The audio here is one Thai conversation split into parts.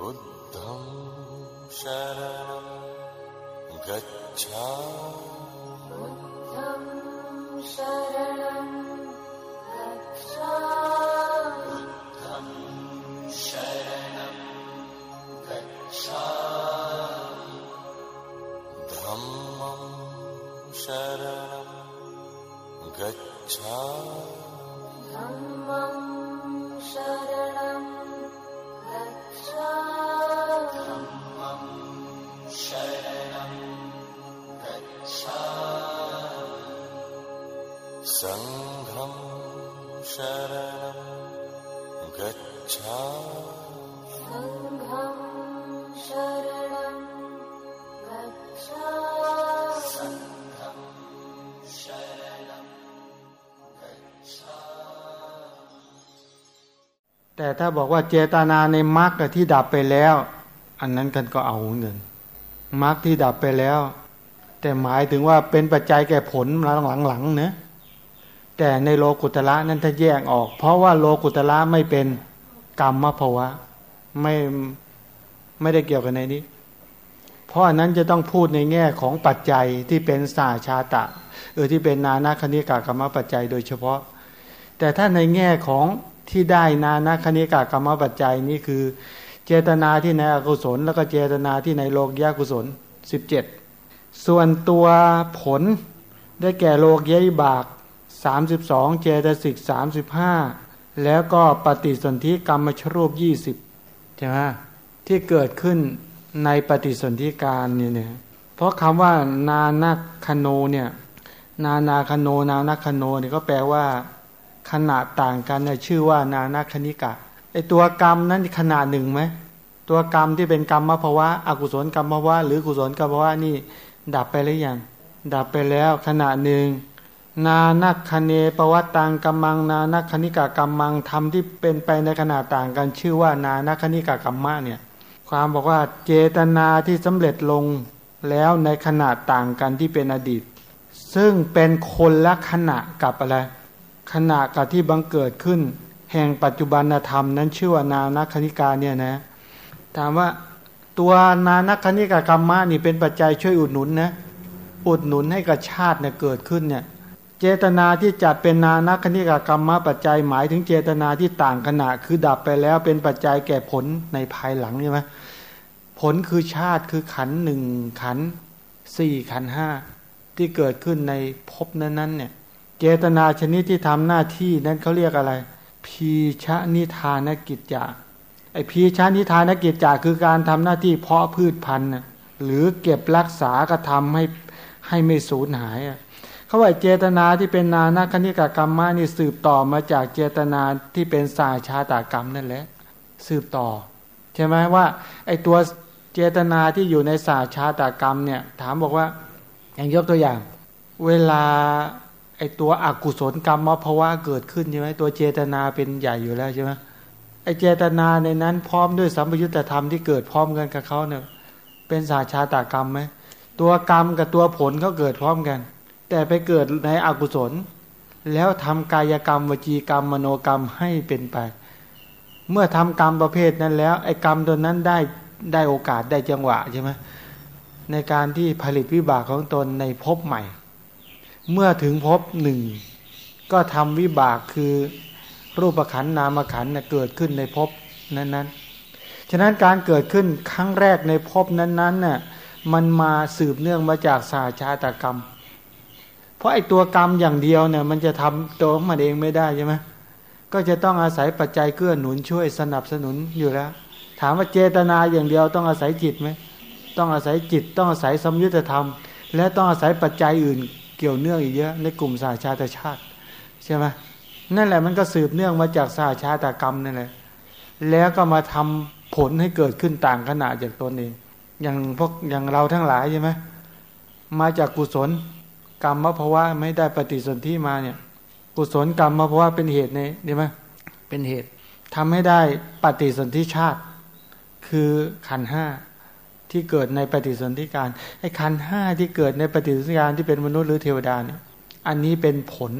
बुद्धं शरणं गच्छा धम्मं शरणं गच्छा गच्छामि सङ्घं शरणं गच्छामि แต่ถ้าบอกว่าเจตนาในมรรคที่ดับไปแล้ว อันนั้นกันก็เอาเงินมรรคที่ดับไปแล้ว แต่หมายถึงว่าเป็นปัจจัยแก่ผลหลังๆเนะแต่ในโลกุตละนั้นถ้าแยกออก เพราะว่าโลกุตละไม่เป็น กรรมภาวะไม่ไม่ได้เกี่ยวกันในนี้ เพราะอันนั้นจะต้องพูดในแง่ของปัจจัยที่เป็นสาชาตะเออที่เป็นนานาคณิกากรรมปัจจัยโดยเฉพาะ แต่ถ้าในแง่ของที่ได้นานาคณิกากรรมปัจจัยนี่คือ เจตนาที่ในอกุศล แล้วก็เจตนาที่ในโลกยกุศลสิบเจ็ดส่วนตัวผลได้แก่โลกยะบากสามสิบสองเจตสิกสามสิบห้า แล้วก็ปฏิสนธิกรรมชรูปยี่สิบใช่ไหมที่เกิดขึ้นในปฏิสนธิการเนี่ยเนี่ยเพราะคำว่านานาคโนเนี่ยนานาคโนนานาคโนเนี่ยก็แปลว่า ขนาดต่างกันเนี่ยชื่อว่านานาคณิกะไอตัวกรรมนั้นขนาดหนึ่งไหมตัวกรรมที่เป็นกรรมภาวะอกุศลกรรมภาวะหรือกุศลกรรมภาวะนี่ดับไปหรือยังดับไปแล้วขณะหนึ่ง นานักคเนปวัตตังกัมมัง นานักคณิกากรรมังทำที่เป็นไปในขนาดต่างกัน ชื่อว่านานักคณิกากรรมะเนี่ยความบอกว่าเจตนาที่สำเร็จลงแล้วในขนาดต่างกันที่เป็นอดีต ซึ่งเป็นคนละขณะกับอะไรขณะกับที่บังเกิดขึ้น แห่งปัจจุบันธรรมนั้นชื่อว่านานักคณิกาเนี่ยนะถามว่าตัวนานักคณิกากรรมะนี่เป็นปัจจัยช่วยอุดหนุนนะอุดหนุนให้กับชาติเนี่ยเกิดขึ้นเนี่ย เจตนาที่จัดเป็นนานักคณิกกรรมะปัจจัยหมายถึงเจตนาที่ต่างขณะ คือดับไปแล้วเป็นปัจจัยแก่ผลในภายหลังใช่ไหมผลคือชาติคือขันหนึ่งขันสี่ขันห้าที่เกิดขึ้นในภพนั้นๆเนี่ย เจตนาชนิดที่ทำหน้าที่นั้นเขาเรียกอะไร พีชะนิทานกิจจาไอพีชานิทานกิจจาคือการทำหน้าที่เพาะพืชพันธุ์หรือเก็บรักษากระทำให้ให้ไม่สูญหายอะ เขาว่าเจตนาที่เป็นนานาคณิกากรรมมานี่สืบต่อมาจากเจตนาที่เป็นสาชาตากรรมนั่นแหละ สืบต่อ ใช่ไหมว่า ไอตัวเจตนาที่อยู่ในสาชาตากรรมเนี่ย ถามบอกว่า อย่างยกตัวอย่าง เวลาไอตัวอกุศลกรรมมภาวะเกิดขึ้นใช่ไหมตัวเจตนาเป็นใหญ่อยู่แล้วใช่ไหมไอเจตนาในนั้นพร้อมด้วยสัมปยุตธรรมที่เกิดพร้อมกันกับเขาเนี่ยเป็นสาชาตากรรมไหมตัวกรรมกับตัวผลเขาเกิดพร้อมกัน แต่ไปเกิดในอกุศล แล้วทำกายกรรมวจีกรรมมโนกรรมให้เป็นไป เมื่อทำกรรมประเภทนั้นแล้วไอ้กรรมตัวนั้นได้ได้โอกาสได้จังหวะใช่ไหมในการที่ผลิตวิบากของตนในภพใหม่ เมื่อถึงภพหนึ่งก็ทำวิบากคือรูปขันนามขันเเกิดขึ้นในภพนั้นๆ ฉะนั้นการเกิดขึ้นครั้งแรกในภพนั้นๆน่ะมันมาสืบเนื่องมาจากสาชาตกรรม เพราะไอ้ตัวกรรมอย่างเดียวเนี่ย มันจะทำตัวมันเองไม่ได้ใช่ไหมก็จะต้องอาศัยปัจจัยเกื้อหนุนช่วยสนับสนุนอยู่แล้ว ถามว่าเจตนาอย่างเดียวต้องอาศัยจิตไหมต้องอาศัยจิตต้องอาศัยสมยุทธธรรม และต้องอาศัยปัจจัยอื่นเกี่ยวเนื่องอีกเยอะในกลุ่มสาชาตชาติใช่ไหมนั่นแหละมันก็สืบเนื่องมาจากสาชาตกรรมนั่นแหละแล้วก็มาทำผลให้เกิดขึ้นต่างขนาดจากตนเองอย่างพวกอย่างเราทั้งหลายใช่ไหมมาจากกุศล กรรมภาวะไม่ได้ปฏิสนธิมาเนี่ยกุศลกรรมภาวะเป็นเหตุในใช่ไหมเป็นเหตุทำให้ได้ปฏิสนธิชาติ คือขันห้าที่เกิดในปฏิสนธิการไอ้ขันห้าที่เกิดในปฏิสนธิการที่เป็นมนุษย์หรือเทวดาเนี่ยอันนี้เป็นผล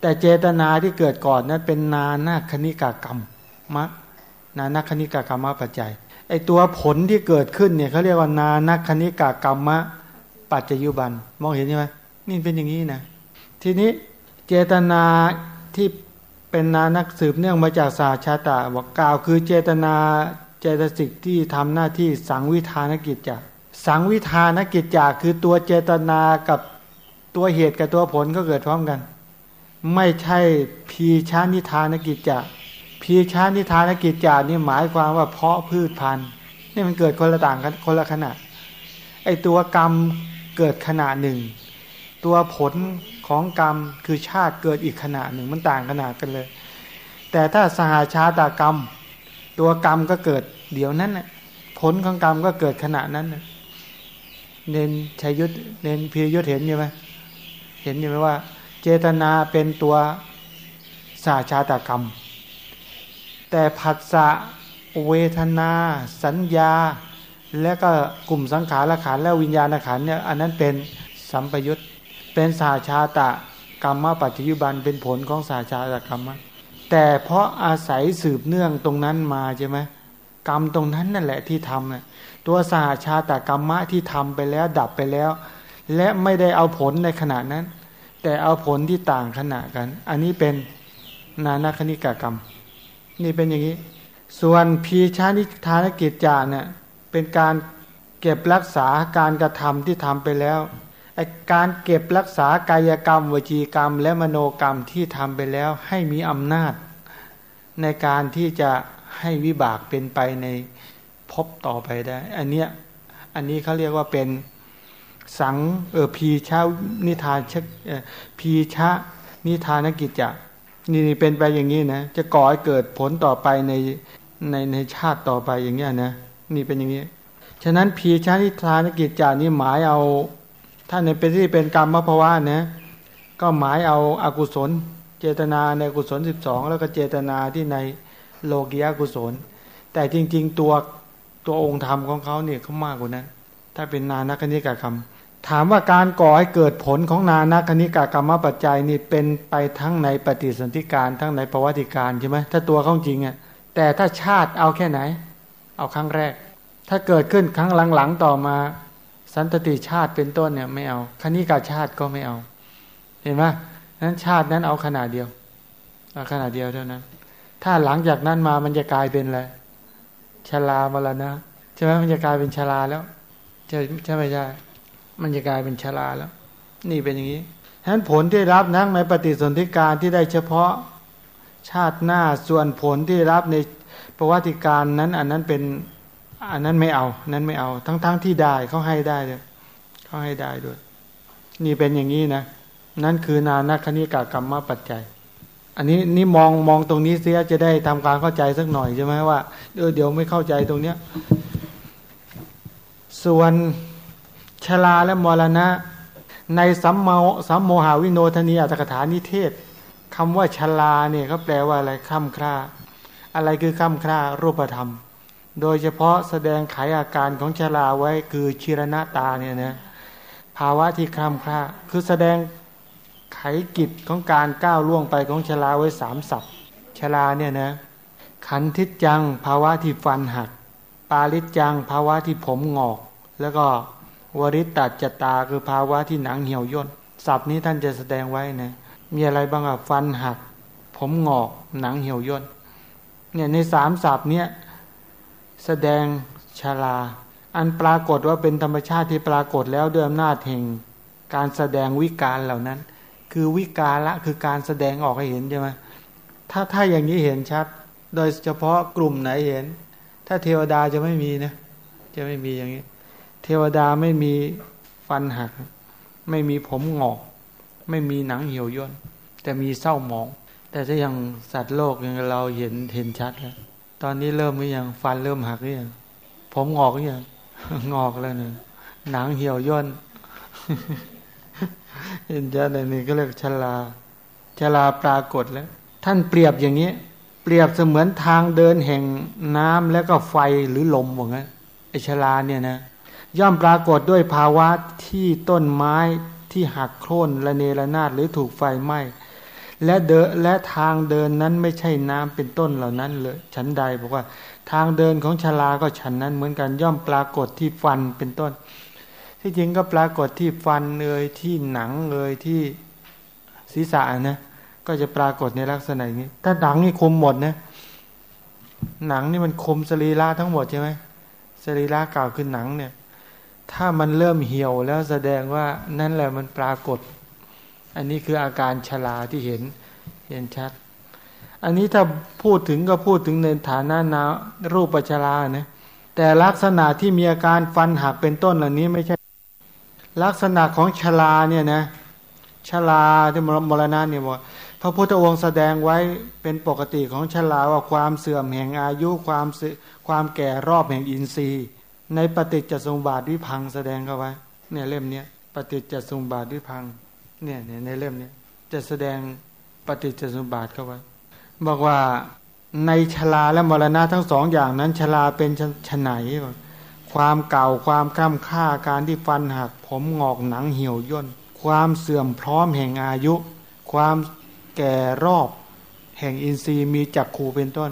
แต่เจตนาที่เกิดก่อนนั้นเป็นนานาคณิกากรรมมะนานาคณิกากรรมปัจจัยไอไอตัวผลที่เกิดขึ้นเนี่ยเขาเรียกว่านานักคณิกากรรมะปัจจยุบัน มองเห็นใช่ไหม นี่เป็นอย่างนี้นะ ทีนี้เจตนาที่เป็นนานักสืบเนื่องมาจากสาชาตะบอกกล่าวคือเจตนาเจตสิกที่ทำหน้าที่สังวิธานกิจจาสังวิธานกิจจาคือตัวเจตนากับตัวเหตุกับตัวผลก็เกิดพร้อมกัน ไม่ใช่พีชานิทานกิจจาพีชานิทานกิจจานี่หมายความว่าเพาะพืชพันธุ์นี่มันเกิดคนละต่างกันคนละขณะไอตัวกรรมเกิดขณะหนึ่ง ตัวผลของกรรมคือชาติเกิดอีกขณะหนึ่งมันต่างขนาดกันเลย แต่ถ้าสหาชาตากรรม ตัวกรรมก็เกิดเดี๋ยวนั้นน่ะผลของกรรมก็เกิดขณะนั้นน่ะเน้นชัยยุทธเน้นพียุทธเห็นใช่ไหมเห็นใช่ไหมว่า เจตนาเป็นตัวสาชาตากรรม แต่ผัสสะเวทนา สัญญา และก็กลุ่มสังขารขันและวิญญาณขันเนี่ยอันนั้นเป็นสัมปยุต เป็นสาชาตะกรรมปัจจุบันเป็นผลของสาชาตะกรรมแต่เพราะอาศัยสืบเนื่องตรงนั้นมาใช่ไหมกรรมตรงนั้นนั่นแหละที่ทำน่ะตัวสาชาตกรรมะที่ทำไปแล้วดับไปแล้ว และไม่ได้เอาผลในขณะนั้น แต่เอาผลที่ต่างขณะกัน อันนี้เป็นนานาคณิกกรรม นี่เป็นอย่างนี้ ส่วนพีชานิทานกิจจาเนี่ยเป็นการเก็บรักษาการกระทำที่ทำไปแล้ว การเก็บรักษากายกรรมวจีกรรม และมโนกรรมที่ทำไปแล้วให้มีอำนาจ ในการที่จะให้วิบากเป็นไปในพบต่อไปได้ อันเนี้ยอันนี้เขาเรียกว่าเป็นสังเออพีชานิทานชพีชะนิทานกิจจะนี่เป็นไปอย่างนี้นะ จะก่อให้เกิดผลต่อไปในในในชาติต่อไปอย่างเงี้ยนะ นี่เป็นอย่างนี้ ฉะนั้นพีชานิทานกิจจานี่หมายเอา ถ้าในเป็นที่เป็นกรรมภาวะนะก็หมายเอาอากุศล เจตนาในกุศลสิบสองแล้วก็เจตนาที่ในโลกียกุศล แต่จริง ๆ ตัวตัวองค์ธรรมของเขาเนี่ยเขามากกว่านั้น ถ้าเป็นนานักนิกากรรม ถามว่าการก่อให้เกิดผลของนานักนิกากรรมปัจจัยนี่เป็นไปทั้งในปฏิสนธิการทั้งในประวัติการใช่ไหมถ้าตัวเขาจริงอะแต่ถ้าชาติเอาแค่ไหน เอาครั้งแรก ถ้าเกิดขึ้นครั้งหลังๆต่อมา สันตติชาติเป็นต้นเนี่ยไม่เอาคณิกาชาติก็ไม่เอา เห็นไหมนั้นชาตินั้นเอาขนาดเดียวเอาขนาดเดียวเท่านั้น ถ้าหลังจากนั้นมามันจะกลายเป็นอะไรชรามรณะใช่ไหมมันจะกลายเป็นชราแล้วใช่ใช่ไหมใช่มันจะกลายเป็นชราแล้ว นี่เป็นอย่างนี้ฉะนั้นผลที่รับนั่งในปฏิสนธิการที่ได้เฉพาะชาติหน้าส่วนผลที่รับในประวัติการนั้น อันนั้นเป็น อันนั้นไม่เอา นั้นไม่เอา ทั้งๆทที่ได้เขาให้ได้เลยเขาให้ได้ด้วย นี่เป็นอย่างนี้นะ นั่นคือนานักคณิกากรรมปัจจัย อันนี้นี่มองมองตรงนี้เสียจะได้ทำการเข้าใจสักหน่อยใช่ไหมว่าเออเดี๋ยวไม่เข้าใจตรงเนี้ย ส่วนชลาและมรณะ ในสัมโมสัมโมหาวิโนทนีอัตถกถานิเทศคำว่าชลาเนี่ยเขาแปลว่าอะไรข้ามคร่า อะไรคือข้ามคร่ารูปธรรม โดยเฉพาะแสดงไขอาการของชลาไว้คือชิรณตาเนี่ยนะภาวะที่ข้ามคร่าคือแสดงไขกิจของการก้าวล่วงไปของชลาไว้สามสับชลาเนี่ยนะขันทิจังภาวะที่ฟันหัก ปาลิจังภาวะที่ผมงอก แล้วก็วริตตัจจตาคือภาวะที่หนังเหี่ยวย่นศัพท์นี้ท่านจะแสดงไว้นะมีอะไรบ้างอะฟันหัก ผมงอกหนังเหี่ยวย่นเนี่ยในสามศัพท์เนี้ย แสดงชาลา อันปรากฏว่าเป็นธรรมชาติที่ปรากฏแล้วด้วยอำนาจแห่งการแสดงวิการเหล่านั้น คือวิการละคือการแสดงออกให้เห็นใช่ไหมถ้าถ้าอย่างนี้เห็นชัด โดยเฉพาะกลุ่มไหนเห็น ถ้าเทวดาจะไม่มีนะจะไม่มีอย่างนี้ เทวดาไม่มีฟันหัก ไม่มีผมหงอก ไม่มีหนังเหี่ยวย่นแต่มีเศร้าหมอง แต่ถ้ายังสัตว์โลกยังเราเห็นเห็นชัดแล้ว ตอนนี้เริ่มหรือยังฟันเริ่มหักหรือยังผมงอกหรือยังงอกแล้วเนี่ยหนังเหี่ยวย่นเห็นชัดเลยนี่ก็เรียกชลาชลาปรากฏแล้ว ท่านเปรียบอย่างนี้ เปรียบเสมือนทางเดินแห่งน้ำแล้วก็ไฟหรือลมว่างั้นไอชลาเนี่ยนะ ย่อมปรากฏด้วยภาวะที่ต้นไม้ที่หักโค่นระเนระนาดหรือถูกไฟไหม้ และเดินและทางเดินนั้นไม่ใช่น้ำเป็นต้นเหล่านั้นเลยฉันใดบอกว่า ทางเดินของชลาก็ฉันนั้น เหมือนกันย่อมปรากฏที่ฟันเป็นต้น ที่จริงก็ปรากฏที่ฟันเอยที่หนังเอยที่ศีรษะนะก็จะปรากฏในลักษณะอย่างนี้ ถ้าหนังนี่คุมหมดนะ หนังนี่มันคุมสรีระทั้งหมดใช่ไหมสรีระเก่าคือหนังเนี่ย ถ้ามันเริ่มเหี่ยวแล้วแสดงว่านั่นแหละมันปรากฏ อันนี้คืออาการชราที่เห็นเห็นชัด อันนี้ถ้าพูดถึงก็พูดถึงในฐานะนารูปปัชรานะแต่ลักษณะที่มีอาการฟันหักเป็นต้นเหล่านี้ไม่ใช่ ลักษณะของชราเนี่ยนะชราที่มรณะเนี่ยบอกพระพุทธองค์แสดงไว้เป็นปกติของชราว่าความเสื่อมแห่งอายุความความแก่รอบแห่งอินทรีย์ ในปฏิจจสมบาทวิพังแสดงเข้าไว้เนี่ยเล่มเนี้ยปฏิจจสมบาทวิพัง เนี่ยในเล่มนี้จะแสดงปฏิจจสมุปบาทเข้าไว้ บอกว่าในชลาและมรณะทั้งสองอย่างนั้นชลาเป็นชนไหนความเก่าความกล้ำค่าการที่ฟันหัก ผมงอกหนังเหี่ยวย่น ความเสื่อมพร้อมแห่งอายุ ความแก่รอบ แห่งอินทรีย์มีจักขูเป็นต้น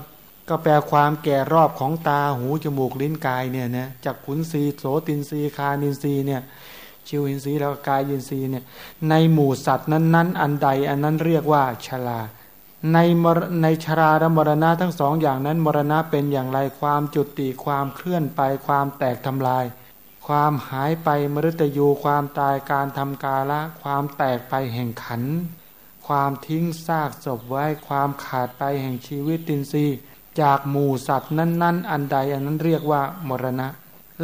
ก็แปลความแก่รอบของตาหูจมูกลิ้นกายเนี่ยนะจักขุนทรีย์โสตินทรีย์ฆานินทรีย์เนี่ย ชิวหินทรีย์แล้วกายินทรีย์เนี่ยในหมู่สัตว์นั้น ๆ อันใด อันนั้นเรียกว่าชรา ในในชราและมรณะทั้งสองอย่างนั้น มรณะเป็นอย่างไรความจุติความเคลื่อนไป ความแตกทำลาย ความหายไปมัจจุความตายการทำกาละ ความแตกไปแห่งขันธ์ ความทิ้งซากศพไว้ความขาดไปแห่งชีวิตตินซีจากหมู่สัตว์นั้น ๆ อันใดอันนั้นเรียกว่ามรณะ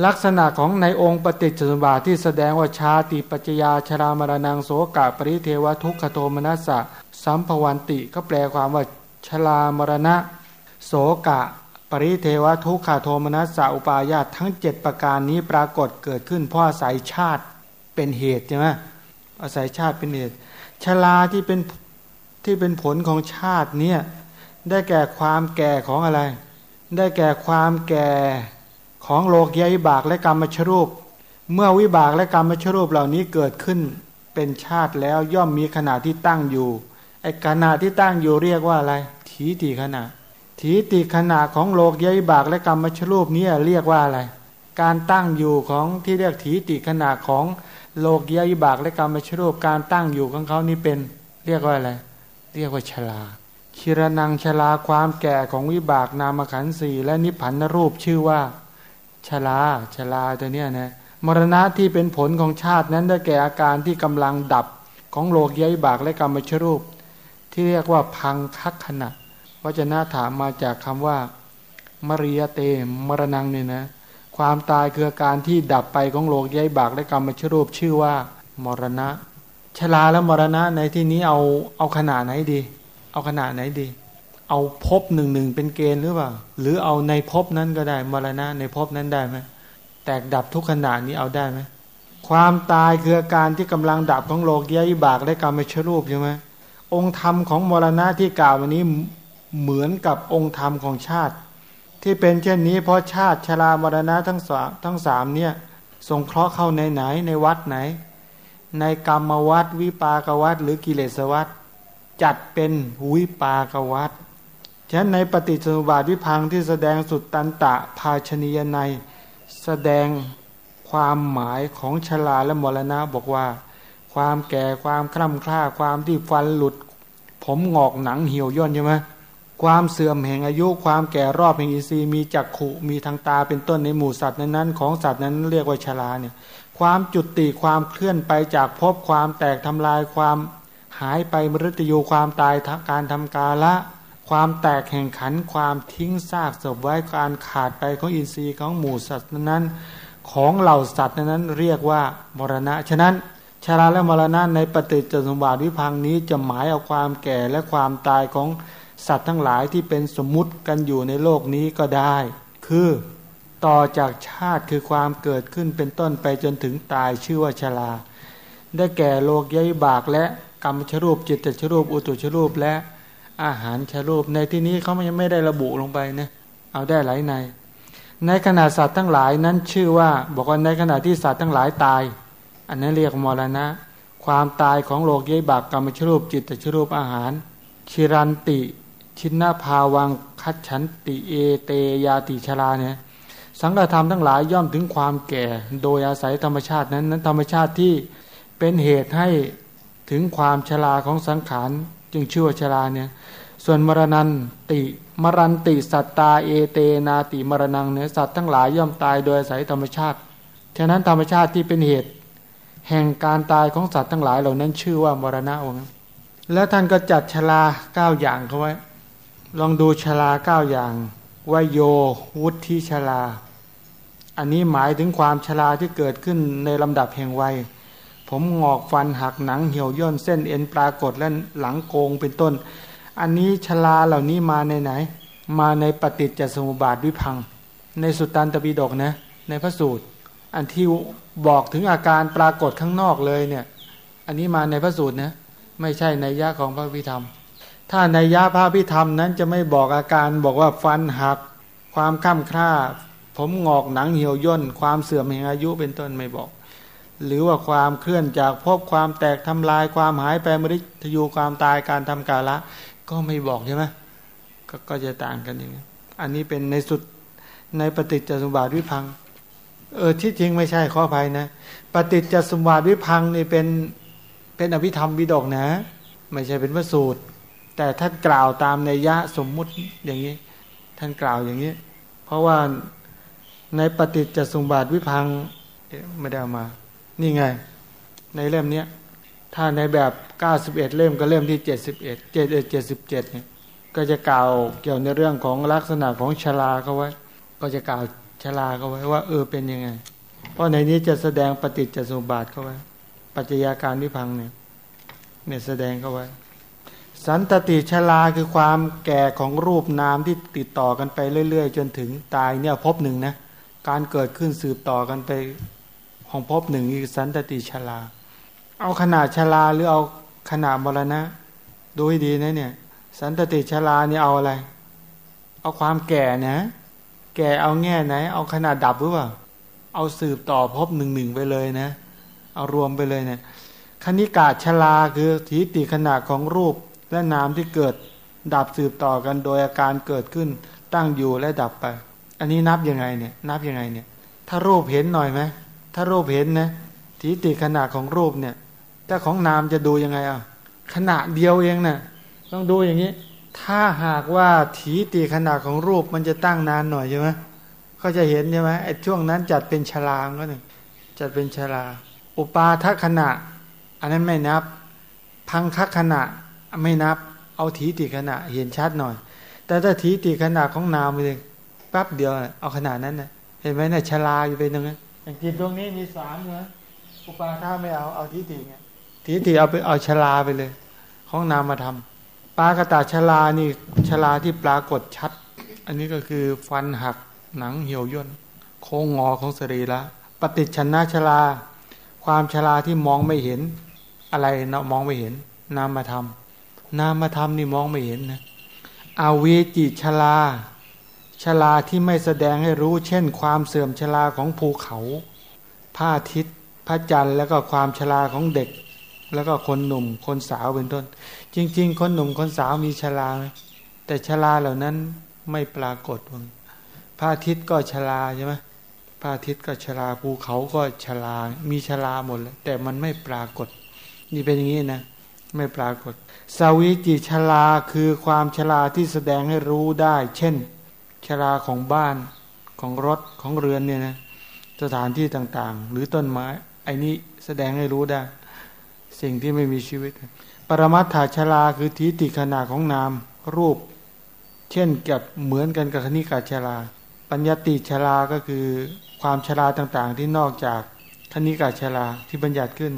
ลักษณะของในองค์ปฏิจจสมบาทที่แสดงว่าชาติปัจจยาชรามรณงโสกะปริเทวทุกขโทมนัสสะสัมภวันติก็แปลความว่าชรามรณะ โสกะ ปริเทวทุกขโทมนัสสะอุปายาตทั้งเจ็ดประการนี้ปรากฏเกิดขึ้นเพราะอาศัยชาติเป็นเหตุใช่ไหมอาศัยชาติเป็นเหตุชราที่เป็นที่เป็นผลของชาติเนี่ยได้แก่ความแก่ของอะไร ได้แก่ความแก่ ของโลกยวิบากและกรรมชรูป เมื่อวิบากและกรรมชรูปเหล่านี้เกิดขึ้นเป็นชาติแล้วย่อมมีขณะที่ตั้งอยู่ไอ้ขณะที่ตั้งอยู่เรียกว่าอะไรทีติขณะทีติขณะของโลกยวิบากและกรรมชรูปนี้เรียกว่าอะไร การตั้งอยู่ของที่เรียกทีติขณะของโลกยวิบากและกรรมชรูปการตั้งอยู่ของเขานี้เป็นเรียกว่าอะไร เรียกว่าชลาคิรนังชลาความแก่ของวิบากนามขันธ์สี่และนิพพานรูปชื่อว่า ชลาชลาตัวเนี้ยนะมรณะที่เป็นผลของชาตินั้นได้แก่อาการที่กำลังดับของโลกยบากและกรรมชรูป ที่เรียกว่าพังคักขณะวจนะถามมาจากคำว่ามริยเตมรณังเนี่ยนะ ความตายคืออาการที่ดับไปของโลกยบากและกรรมชรูปชื่อว่า มรณะ ชลาและมรณะในที่นี้เอาเอาขนาดไหนดี เอาขนาดไหนดี เอาพบหนึ่งหนึ่งเป็นเกณฑ์หรือเปล่า หรือเอาในพบนั้นก็ได้มรณะในพบนั้นได้ไหมแตกดับทุกขณะนี้เอาได้ไหมความตายคืออาการที่กำลังดับของโลกยะบากและกรรมชรูปใช่ไหมองค์ธรรมของมรณะที่กล่าววันนี้เหมือนกับองค์ธรรมของชาติ ที่เป็นเช่นนี้เพราะชาติชรามรณะทั้งสามทั้งสามเนี่ยสงเคราะห์เข้าในไหนในวัดไหน ในกรรมวัดวิปากวัดหรือกิเลสวัดจัดเป็นวิปากวัด ฉะนั้นในปฏิจจสมุบาทวิพังที่แสดงสุดตันตะภาชนียในแสดงความหมายของชลาและมรณะบอกว่า ความแก่ความคล่ำคล้าความที่ฟันหลุด ผมงอกหนังเหี่ยวย่นใช่ไหมความเสื่อมแห่งอายุความแก่รอบแห่งอินทรีย์มีจักขุมีทางตาเป็นต้นในหมู่สัตว์นั้นๆของสัตว์นั้นเรียกว่าชลาเนี่ยความจุดติความเคลื่อนไปจากภพความแตกทำลายความหายไปมรตยูความตายการทำกาละ ความแตกแห่งขันความทิ้งซากศพไว้การขาดไปของอินทรีย์ของหมู่สัตว์นั้นของเหล่าสัตว์นั้นเรียกว่ามรณะ ฉะนั้นชาราและมรณะในปฏิจจสมบัติวิพังนี้จะหมายเอาความแก่และความตายของสัตว์ทั้งหลายที่เป็นสมมุติกันอยู่ในโลกนี้ก็ได้ คือต่อจากชาติคือความเกิดขึ้นเป็นต้นไปจนถึงตายชื่อว่าชารา ได้แก่โลกยบากและกรรมชรูปจิตตชรูปอุตุชรูปและ อาหารชรูป ในที่นี้เขายังไม่ได้ระบุลงไปนะเอาได้หลายใน ในขณะสัตว์ทั้งหลายนั้นชื่อว่า บอกว่าในขณะที่สัตว์ทั้งหลายตาย อันนั้นเรียกมรณะ ความตายของโลกเยบากกรรมชรูปจิตตชรูปอาหาร ชิรันติ ชินนาภาวังคัดฉันติเอเตยาติชราเนี่ยสังฆธรรมทั้งหลายย่อมถึงความแก่ โดยอาศัยธรรมชาตินั้นนั้นธรรมชาติที่เป็นเหตุให้ถึงความชราของสังขาร จึงชื่อว่าชราเนี่ยส่วนมรณันติมรันติสัตตาเอเตนาติมรณังเนี่ยสัตว์ทั้งหลายย่อมตายโดยอาศัยธรรมชาติ ฉะนั้นธรรมชาติที่เป็นเหตุ แห่งการตายของสัตว์ทั้งหลายเหล่านั้นชื่อว่ามรณะองค์แล้วท่านก็จัดชลาเก้าอย่างเขาไว้ ลองดูชลาเก้าอย่างวโยวุฒิชลา อันนี้หมายถึงความชลาที่เกิดขึ้นในลำดับแห่งวัย ผมงอกฟันหักหนังเหี่ยวย่นเส้นเอ็นปรากฏและหลังโกงเป็นต้น อันนี้ชลาเหล่านี้มาในไหน มาในปฏิจจสมุปบาทวิพัง ในสุตตันตปิฎกนะ ในพระสูตร อันที่บอกถึงอาการปรากฏข้างนอกเลยเนี่ย อันนี้มาในพระสูตรนะ ไม่ใช่ในยะของพระพิธรรม ถ้าในยะพระพิธรรมนั้นจะไม่บอกอาการบอกว่าฟันหัก ความข้ามคร่า ผมงอกหนังเหี่ยวย่น ความเสื่อมแห่งอายุเป็นต้นไม่บอก หรือว่าความเคลื่อนจากพบความแตกทำลายความหายไปมริทยูความตายการทำกาละ ก็ไม่บอกใช่ไหมกก็จะต่างกันอย่างนี้อันนี้เป็นในสุดในปฏิจจสมุปบาทวิพังเออที่จริงไม่ใช่ข้อภัยนะ ปฏิจจสมุปบาทวิพังนี่เป็นเป็นอภิธรรมวิดกนะ ไม่ใช่เป็นพระสูตร แต่ท่านกล่าวตามในยะสมมุติอย่างนี้ ท่านกล่าวอย่างนี้ เพราะว่าในปฏิจจสมุปบาทวิพังไม่ได้เอามา นี่ไง ในเล่มเนี้ยถ้าในแบบ91เล่มก็เล่มที่71 71 77เนี่ยก็จะกล่าวเกี่ยวในเรื่องของลักษณะของชลาเขาไว้ ก็จะกล่าวชลาเขาไว้ว่า เออเป็นยังไง เพราะในนี้จะแสดงปฏิจจสมุปบาทเขาไว้ ปัจจัยาการวิพังเนี่ยเนี่ยแสดงเขาไว้ สันตติชลาคือความแก่ของรูปนามที่ติดต่อกันไปเรื่อย ๆ จนถึงตายเนี่ยพบหนึ่งนะการเกิดขึ้นสืบต่อกันไป ของพบหนึ่งคือสันตติชลา เอาขนาดชลาหรือเอาขนาดมรณะ ดูให้ดีนะเนี่ย สันตติชลาเนี่ยเอาอะไร เอาความแก่นะ แก่เอาแง่ไหน เอาขนาดดับหรือเปล่า เอาสืบต่อพบหนึ่งหนึ่งไปเลยนะ เอารวมไปเลยเนี่ยคณิกาชลาคือทีติขนาดของรูปและนามที่เกิดดับสืบต่อกันโดยอาการเกิดขึ้นตั้งอยู่และดับไป อันนี้นับยังไงเนี่ย นับยังไงเนี่ย ถ้ารูปเห็นหน่อยไหม ถ้ารูปเห็นนะทีติขนาดของรูปเนี่ยถ้าของนามจะดูยังไงอะขนาดเดียวเองนะ่ะต้องดูอย่างนี้ ถ้าหากว่าถีติขนาดของรูปมันจะตั้งนานหน่อยใช่ไหมก็จะเห็นใช่ไหมไอ้ช่วงนั้นจัดเป็นชลามก็หนึ่งจัดเป็นชลาอุปาทขณะ อันนั้นไม่นับ พังคขณะไม่นับ เอาถีติขณะเห็นชัดหน่อย แต่ถ้าถีติขณะของนามเองแป๊บเดียวเอาขนาดนั้นนะเห็นไหมเนี่ยชลาอยู่เป็นตรงนั้น อย่างจิตตรงนี้มีสามเนะอุปาทาไม่เอาเอาทิฏฐิไงทิฏฐิเอาไปเอาชลาไปเลย ของนามมาทำปากตาชลานี่ชลาที่ปรากฏชัด อันนี้ก็คือฟันหักหนังเหี่ยวย่นโค้งงอของสรีระปฏิชนะชลา ความชลาที่มองไม่เห็น อะไรเนาะมองไม่เห็น นามมาทำนามมาทำนี่มองไม่เห็นนะอาเวจิชลา ชลาที่ไม่แสดงให้รู้ เช่น ความเสื่อมชลาของภูเขาผ้าทิศพระจันทร์แล้วก็ความชราของเด็ก แล้วก็คนหนุ่มคนสาวเป็นต้น จริง ๆ คนหนุ่มคนสาวมีชราไหมแต่ชราเหล่านั้นไม่ปรากฏพระอาทิตย์ก็ชราใช่ไหมพระอาทิตย์ก็ชราภูเขาก็ชรามีชราหมดเลยแต่มันไม่ปรากฏ นี่เป็นอย่างนี้นะไม่ปรากฏ สวิจิชราคือความชราที่แสดงให้รู้ได้ เช่น ชราของบ้านของรถของเรือนเนี่ยนะสถานที่ต่างๆ หรือต้นไม้ไอ้นี้แสดงให้รู้ได้ สิ่งที่ไม่มีชีวิต ปรมัตถาชลาคือทีติขนาดของนามรูป เช่นกับเหมือนกันกับคณิกาชลาปัญญติชลาก็คือความชลาต่างๆ ที่นอกจากคณิกาชลาที่บัญญัติขึ้น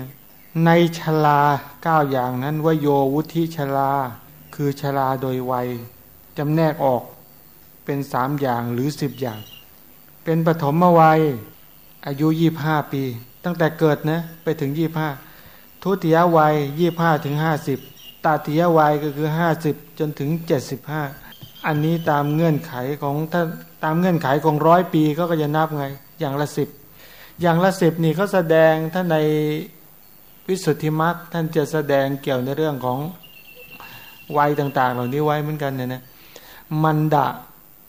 ในชลาเก้าอย่างนั้นวโยวุธิชลาคือชลาโดยวัยจำแนกออก เป็นสามอย่างหรือสิบอย่าง เป็นปฐมวัย อายุยี่ห้าปี ตั้งแต่เกิดนะไปถึงยี่ห้าทุติยวัยยี่ห้าถึงห้าสิบตาติยวัยก็คือห้าสิบจนถึงเจ็ดสิบห้าอันนี้ตามเงื่อนไขของถ้าตามเงื่อนไขของร้อยปีก็ก็จะนับไงอย่างละสิบอย่างละสิบนี่เขาแสดงท่านในวิสุทธิมรรคท่านจะแสดงเกี่ยวในเรื่องของวัยต่าง ๆ เหล่านี้ไว้เหมือนกันเนี่ยนะมันดะ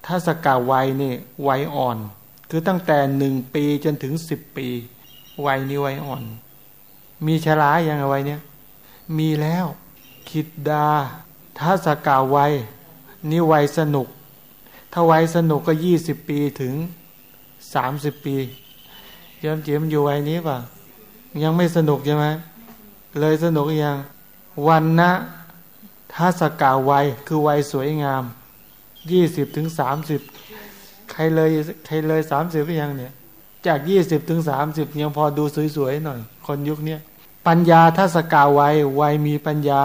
ทัศกาวัยนี่วัยอ่อน คือตั้งแต่หนึ่งปีจนถึงสิบปี วัยนี้วัยอ่อน มีชราอย่างไรวัยเนี้ยมีแล้วคิดดาทัศกาวัยนี่วัยสนุก ถ้าวัยสนุกก็ยี่สิบปีถึงสามสิบปีเยี่ยมเจียมอยู่วัยนี้ป่ะยังไม่สนุกใช่ไหมเลยสนุกยังวันนะทัศกาวัยคือวัยสวยงาม ยี่สิบถึงสามสิบใครเลยใครเลยสามสิบหรือยังเนี่ย จากยี่สิบถึงสามสิบยังพอดูสวยๆหน่อย คนยุคนี้ปัญญาทัศกาวัยวัยมีปัญญา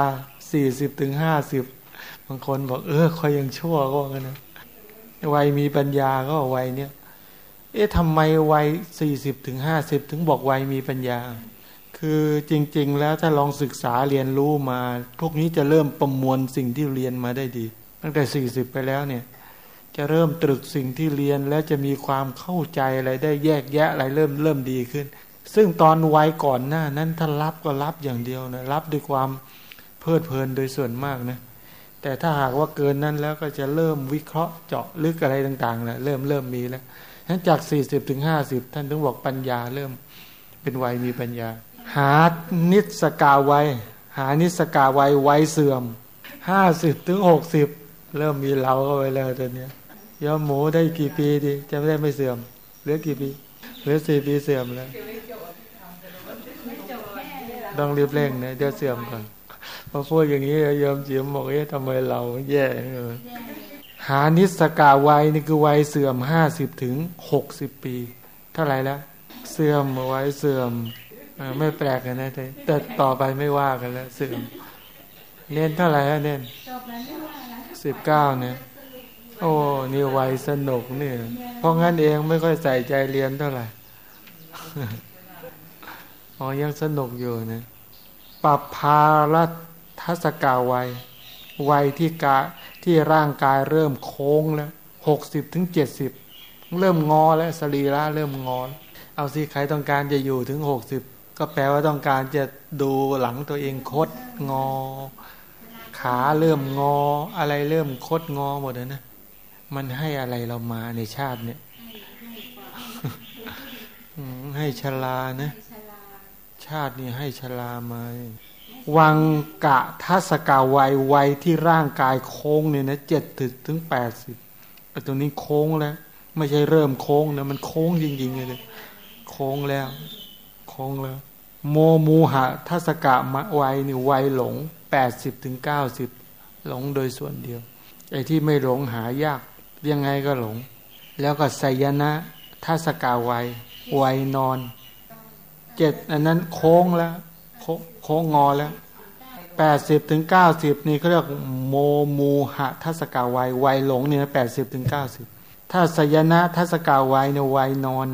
สี่สิบถึงห้าสิบบางคนบอกเออคอยยังชั่วก็กันนะวัยมีปัญญาก็วัยเนี้ยเอ๊ะทำไมวัยสี่สิบถึงห้าสิบถึงบอกวัยมีปัญญา คือจริง ๆ แล้วถ้าลองศึกษาเรียนรู้มา พวกนี้จะเริ่มประมวลสิ่งที่เรียนมาได้ดี ตั้งแต่สี่สิบไปแล้วเนี่ย จะเริ่มตรึกสิ่งที่เรียนแล้วจะมีความเข้าใจอะไรได้แยกแยะอะไรเริ่มเริ่มดีขึ้น ซึ่งตอนวัยก่อนหน้า นั้นถ้ารับก็รับอย่างเดียวนะรับด้วยความเพลิดเพลินโดยส่วนมากนะแต่ถ้าหากว่าเกินนั้นแล้วก็จะเริ่มวิเคราะห์เจาะลึกอะไรต่างๆนะเริ่มเริ่มมีแล้วฉะนั้นจากสี่สิบถึงห้าสิบท่านถึงบอกปัญญาเริ่มเป็นวัยมีปัญญา หานิสกาวัยหานิสกาวัยวัยเสื่อมห้าสิบถึงหกสิบ เริ่มมีเราเข้าไปแล้วตอนนี้ยอมหมูได้กี่ปีดีจะไม่ได้ไม่เสื่อมเหลือกี่ปีเหลือสี่ปีเสื่อมแล้วต้องรีบเร่งนะเดี๋ยวเสื่อมก่อนพอพูดอย่างนี้ยอมเจียมบอกเอ๊ะทำไมเราแย่เออหานิสกาวัยนี่คือวัยเสื่อมห้าสิบถึงหกสิบปี เท่าไหร่แล้วเสื่อมวัยเสื่อมไม่แปลกกันนะแต่ต่อไปไม่ว่ากันแล้วเสื่อมเน้นเท่าไหร่ฮะเน้น สิบเก้าเนี่ยโอ้นี่วัยสนุกเนี่ยเพราะงั้นเองไม่ค่อยใส่ใจเรียนเท่าไหร่อ๋อยังสนุกอยู่นะปรับภาลทัศกาวัยวัยที่กาที่ร่างกายเริ่มโค้งแล้วหกสิบถึงเจ็ดสิบเริ่มงอแล้วสรีระเริ่มงอเอาสิใครต้องการจะอยู่ถึงหกสิบก็แปลว่าต้องการจะดูหลังตัวเองคดงอ ขาเริ่มงอ อะไรเริ่มคดงอหมดเลยนะ มันให้อะไรเรามาในชาติเนี่ย ให้ชลานะ ชาตินี้ให้ชลามาวังกะทัศกาวัยวัยที่ร่างกายโค้งเนี่ยนะเจ็ดถึงแปดสิบตัวนี้โค้งแล้ว ไม่ใช่เริ่มโค้งนะมันโค้งจริงๆเลยโค้งแล้ว โค้งแล้ว โมมูหะทัศกะมะวัยนี่วัยหลง แปดสิบถึงเก้าสิบหลงโดยส่วนเดียว ไอ้ที่ไม่หลงหายาก ยังไงก็หลง แล้วก็ไสยนะทัศกาวัยวัยนอนเจ็ดอันนั้นโค้งแล้ว โค้งงอแล้วแปดสิบถึงเก้าสิบนี่เขาเรียกโมมูหะทัศกาวัยวัยหลงเนี่ยแปดสิบถึงเก้าสิบถ้าสยนะทัศกาวัยเนี่ยวัยนอน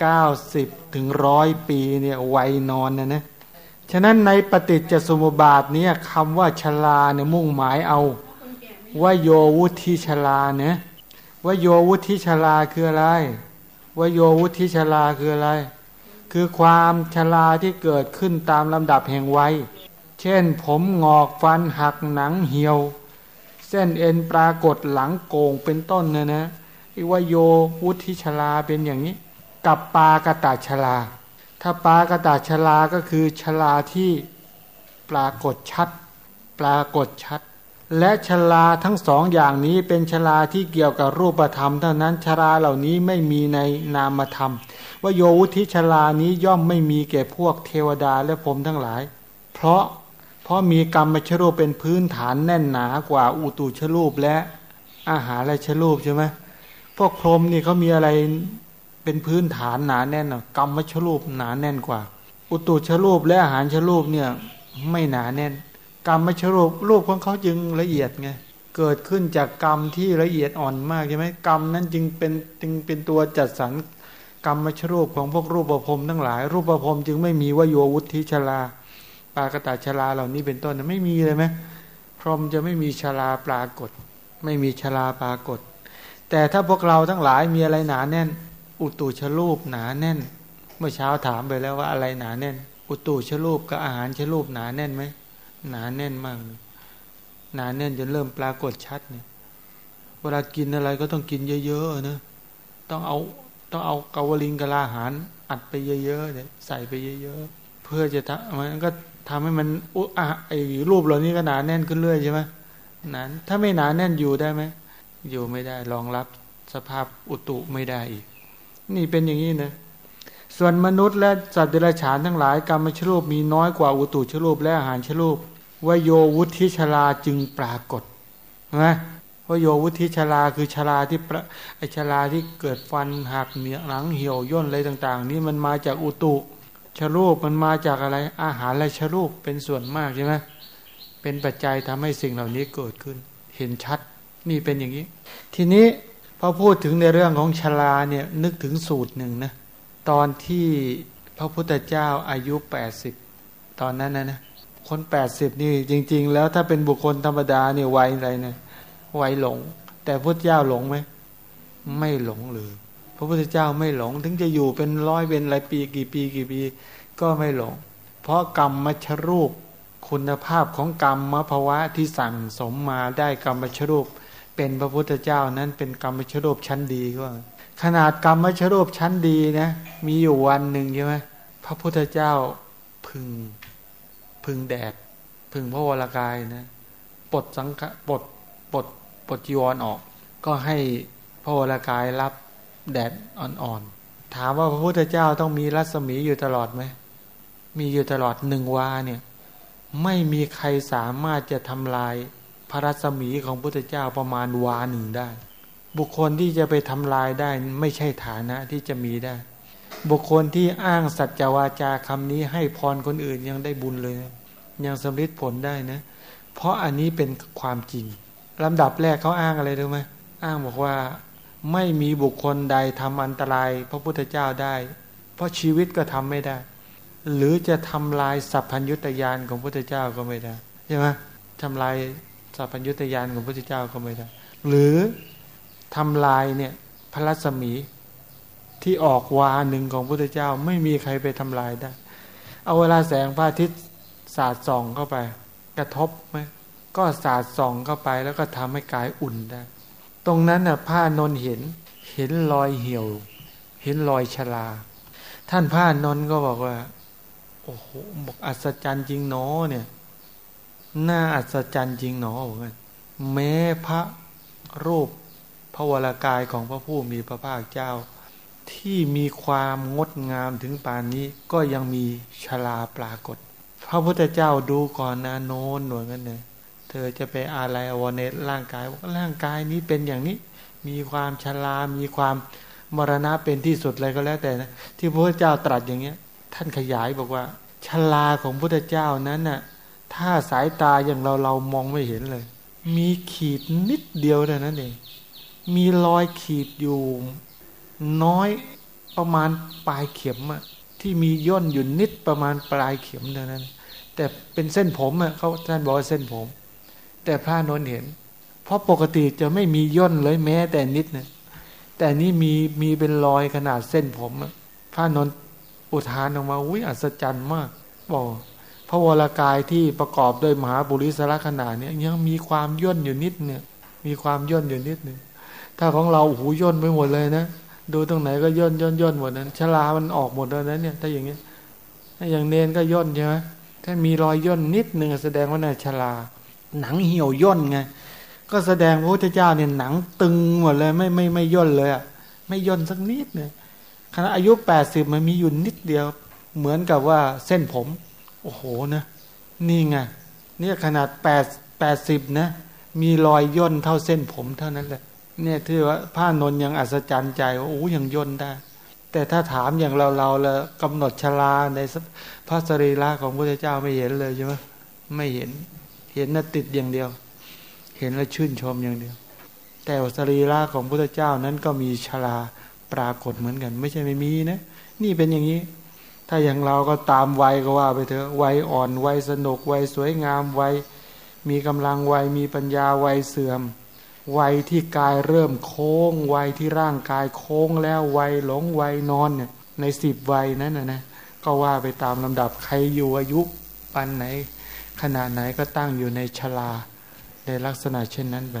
เก้าสิบถึงร้อยปีเนี่ยวัยนอนนะนะ ฉะนั้นในปฏิจจสมุปบาทเนี่ยคำว่าชลาเนี่ยมุ่งหมายเอา ว่าโยวุธิชลาเนี่ยว่าโยวุธิชลาคืออะไร ว่าโยวุธิชลาคืออะไร คือความชราที่เกิดขึ้นตามลำดับแห่งวัยเช่น ผมงอกฟันหักหนังเหี่ยว เส้นเอ็นปรากฏหลังโกงเป็นต้นเนะนะอีว่าโยวุธิชราเป็นอย่างนี้ กับปากตาชรา ถ้าปากตาษชราก็คือชราที่ปรากฏชัด ปรากฏชัด และชราทั้งสองอย่างนี้เป็นชราที่เกี่ยวกับรูปธรรม เท่านั้นชราเหล่านี้ไม่มีในนามธรรม ว่าโยวุธิชลานี้ย่อมไม่มีแก่พวกเทวดาและพรมทั้งหลาย เพราะเพราะมีกรรมชรูปเป็นพื้นฐานแน่นหนากว่าอุตุชรูปและอาหารและชรูปใช่ไหมพวกพรมนี่เขามีอะไร เป็นพื้นฐานหนาแน่นกรรมชรูปหนาแน่นกว่า อุตุชรูปและอาหารชรูปเนี่ยไม่หนาแน่น กรรมชรูปรูปของเขาจึงละเอียดไงเกิดขึ้นจากกรรมที่ละเอียดอ่อนมากใช่ไหมกรรมนั้นจึงเป็นจึงเป็นตัวจัดสรรกรรมชรูปของพวกรูปประพรมทั้งหลาย รูปประพรมจึงไม่มีวโยวุธิชลา ปากตาชลาเหล่านี้เป็นต้นไม่มีเลยไหมพรหมจะไม่มีชลาปรากฏ ไม่มีชลาปรากฏ แต่ถ้าพวกเราทั้งหลายมีอะไรหนาแน่น อุตุชรูปหนาแน่น เมื่อเช้าถามไปแล้วว่าอะไรหนาแน่น อุตุชรูปกับอาหารชรูปหนาแน่นไหมหนาแน่นมากหนาแน่นจนเริ่มปรากฏชัดเนี่ยเวลากินอะไรก็ต้องกินเยอะๆนะต้องเอาต้องเอากาวลิงกะลาหารอัดไปเยอะๆเนี่ยใส่ไปเยอะๆ เพื่อจะทำมันก็ทำให้มันอุอะไอรูปเหล่านี้ก็หนาแน่นขึ้นเรื่อยใช่ไหมหนาถ้าไม่หนาแน่นอยู่ได้ไหมอยู่ไม่ได้รองรับสภาพอุตุไม่ได้อีก นี่เป็นอย่างนี้นะ ส่วนมนุษย์และสัตว์เดรัจฉานทั้งหลายกรรมชรูปมีน้อยกว่าอุตุชรูปและอาหารชรูปวโยวุธิชลาจึงปรากฏนะวโยวุธิชลาคือชลาที่ไอชลาที่เกิดฟันหักเหนียหลังเหี่ยวย่นอะไรต่าง ๆ นี่มันมาจากอุตุชรูปมันมาจากอะไร อาหารและชรูปเป็นส่วนมากใช่ไหมเป็นปัจจัยทำให้สิ่งเหล่านี้เกิดขึ้น เห็นชัดนี่เป็นอย่างนี้ ทีนี้ พอพูดถึงในเรื่องของชลาเนี่ยนึกถึงสูตรหนึ่งนะตอนที่พระพุทธเจ้าอายุแปดสิบตอนนั้นนะนะคนแปดสิบนี่จริง ๆ แล้วถ้าเป็นบุคคลธรรมดาเนี่ยวัยอะไรเนี่ยวัยหลง แต่พระเจ้าหลงไหมไม่หลงเลยพระพุทธเจ้าไม่หลง ถึงจะอยู่เป็นร้อยเป็นหลายปีกี่ปีกี่ปี ก็ไม่หลง เพราะกรรมมชรูป คุณภาพของกรรมมภาวะที่สั่งสมมาได้กรรมมชรูป เป็นพระพุทธเจ้านั้นเป็นกรรมมชรูปชั้นดีก็ขนาดกรรมมชรูปชั้นดีนะ มีอยู่วันหนึ่งใช่ไหมพระพุทธเจ้าพึงพึงแดด พึงพระวรากายนะปลดสังฆปลดปลดปลดจีวรออก ก็ให้พระวรากายรับแดดอ่อนๆถามว่าพระพุทธเจ้าต้องมีรัศมีอยู่ตลอดไหมมีอยู่ตลอดหนึ่งวาเนี่ย ไม่มีใครสามารถจะทำลาย พระรัศมีของพระพุทธเจ้าประมาณวาหนึ่งได้ บุคคลที่จะไปทำลายได้ไม่ใช่ฐานะที่จะมีได้ บุคคลที่อ้างสัจวาจาคำนี้ให้พรคนอื่นยังได้บุญเลย ยังสำเร็จผลได้นะ เพราะอันนี้เป็นความจริงลำดับแรกเขาอ้างอะไรรู้ไหมอ้างบอกว่าไม่มีบุคคลใดทำอันตราย พระพุทธเจ้าได้ เพราะชีวิตก็ทำไม่ได้ หรือจะทำลายสัพพัญญุตยานของพระพุทธเจ้าก็ไม่ได้ใช่ไหมทำลาย สัพพัญญุตยานของพระพุทธเจ้าก็ไม่ได้ หรือทำลายเนี่ยพระรัศมีที่ออกวาหนึ่งของพระพุทธเจ้าไม่มีใครไปทำลายได้ เอาเวลาแสงพระอาทิตย์สาดส่องเข้าไป กระทบไหมก็สาดส่องเข้าไปแล้วก็ทำให้กายอุ่นได้ ตรงนั้นน่ะผ้านนเห็นเห็นรอยเหี่ยว เห็นรอยชราท่านผ้านนก็บอกว่า โอ้โหบอกอัศจรรย์จริงหนอเนี่ย น่าอัศจรรย์จริงหนอแม้พระรูปพระวรากายของพระผู้มีพระภาคเจ้า ที่มีความงดงามถึงปานนี้ก็ยังมีชลาปรากฏ พระพุทธเจ้าดูก่อนนะโน้นหน่วยกันเนี่ยเธอจะไปอะไรอวเนตร่างกายว่าร่างกายนี้เป็นอย่างนี้ มีความชรามีความมรณะเป็นที่สุดอะไรก็แล้วแต่นะที่พระพุทธเจ้าตรัสอย่างเงี้ย ท่านขยายบอกว่าชราของพระพุทธเจ้านั้นน่ะ ถ้าสายตาอย่างเราเรามองไม่เห็นเลย มีขีดนิดเดียวเท่านั้นเอง มีรอยขีดอยู่น้อยประมาณปลายเข็มอะที่มีย่นอยู่นิดประมาณปลายเข็มเท่านั้น แต่เป็นเส้นผมอะเขาท่านบอกว่าเส้นผม แต่พระนนเห็น เพราะปกติจะไม่มีย่นเลยแม้แต่นิดนะแต่นี่มีมีเป็นรอยขนาดเส้นผมอะพระนนอุทานออกมาอุ้ยอัศจรรย์มาก บอก ระวรากายที่ประกอบด้วยมหาบุริสระขนาดนี้ยังมีความย่นอยู่นิดเนี่ยมีความย่นอยู่นิดหนึ่งถ้าของเราหูย่นไปหมดเลยนะดูตรงไหนก็ย่นย่นย่นหมดนั้นชลามันออกหมดเลยนั้นเนี่ย ถ้าอย่างเงี้ถ้าอย่างเนนก็ย่นใช่ไหมถ้ามีรอยย่นนิดหนึ่งแสดงว่าน่าชลา หนังเหี่ยวย่นไงก็แสดงพระพุทธเจ้าเนี่ยหนังตึงหมดเลยไม่ไม่ไม่ย่นเลยอะไม่ย่นสักนิดเนี่ยขณะอายุแปดสิบมันมีอยู่นิดเดียว เหมือนกับว่าเส้นผม โอ้โหนะนี่ไงเนี่ยขนาดแปดแปดสิบนะ มีรอยย่นเท่าเส้นผมเท่านั้นแหละ เนี่ยถือว่าผ้านนยังอัศจรรย์ใจว่าโอ้ยังย่นได้ แต่ถ้าถามอย่างเราเราล้วกำหนดชลาในพระสรีระของพระเจ้าไม่เห็นเลยใช่ไหมไม่เห็น เห็นน่ะติดอย่างเดียว เห็นแล้วชื่นชมอย่างเดียว แต่สรีระของพระเจ้านั้นก็มีชลาปรากฏเหมือนกัน ไม่ใช่ไม่มีนะ นี่เป็นอย่างนี้ ถ้าอย่างเราก็ตามวัยก็ว่าไปเถอะวัยอ่อนวัยสนุกวัยสวยงามวัยมีกำลังวัยมีปัญญาวัยเสื่อม วัยที่กายเริ่มโค้ง วัยที่ร่างกายโค้งแล้ววัยหลงวัยนอนเนี่ยในสิบวัยนั้นนะนะก็ว่าไปตามลำดับใครอยู่อายุปันไหน ขนาดไหนก็ตั้งอยู่ในชลาในลักษณะเช่นนั้นไป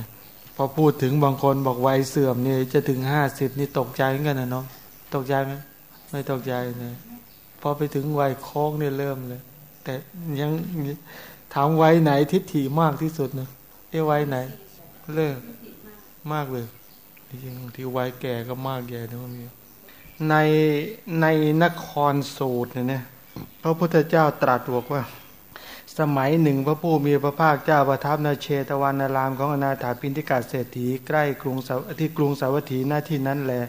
พอพูดถึงบางคนบอกวัยเสื่อมเนี่ยจะถึงห้าสิบนี่ตกใจเหมือนกันนะน้องตกใจไหมไม่ตกใจเลย พอไปถึงวัยโค้งเนี่ยเริ่มเลย แต่ยังถามวัยไหนทิฏฐิมากที่สุดนะเอ้วัยไหน เลิกมากเลยจริงที่วัยแก่ก็มากแก่นะมีในในนครสูตรเนี่ยนะพระพุทธเจ้าตรัสบอกว่า สมัยหนึ่งพระผู้มีพระภาคเจ้าประทับนาเชตวันนารามของอนาถาปินทิกาเศรษฐีใกล้กรุงที่กรุงสาวัตถีหน้าที่นั้นแหละ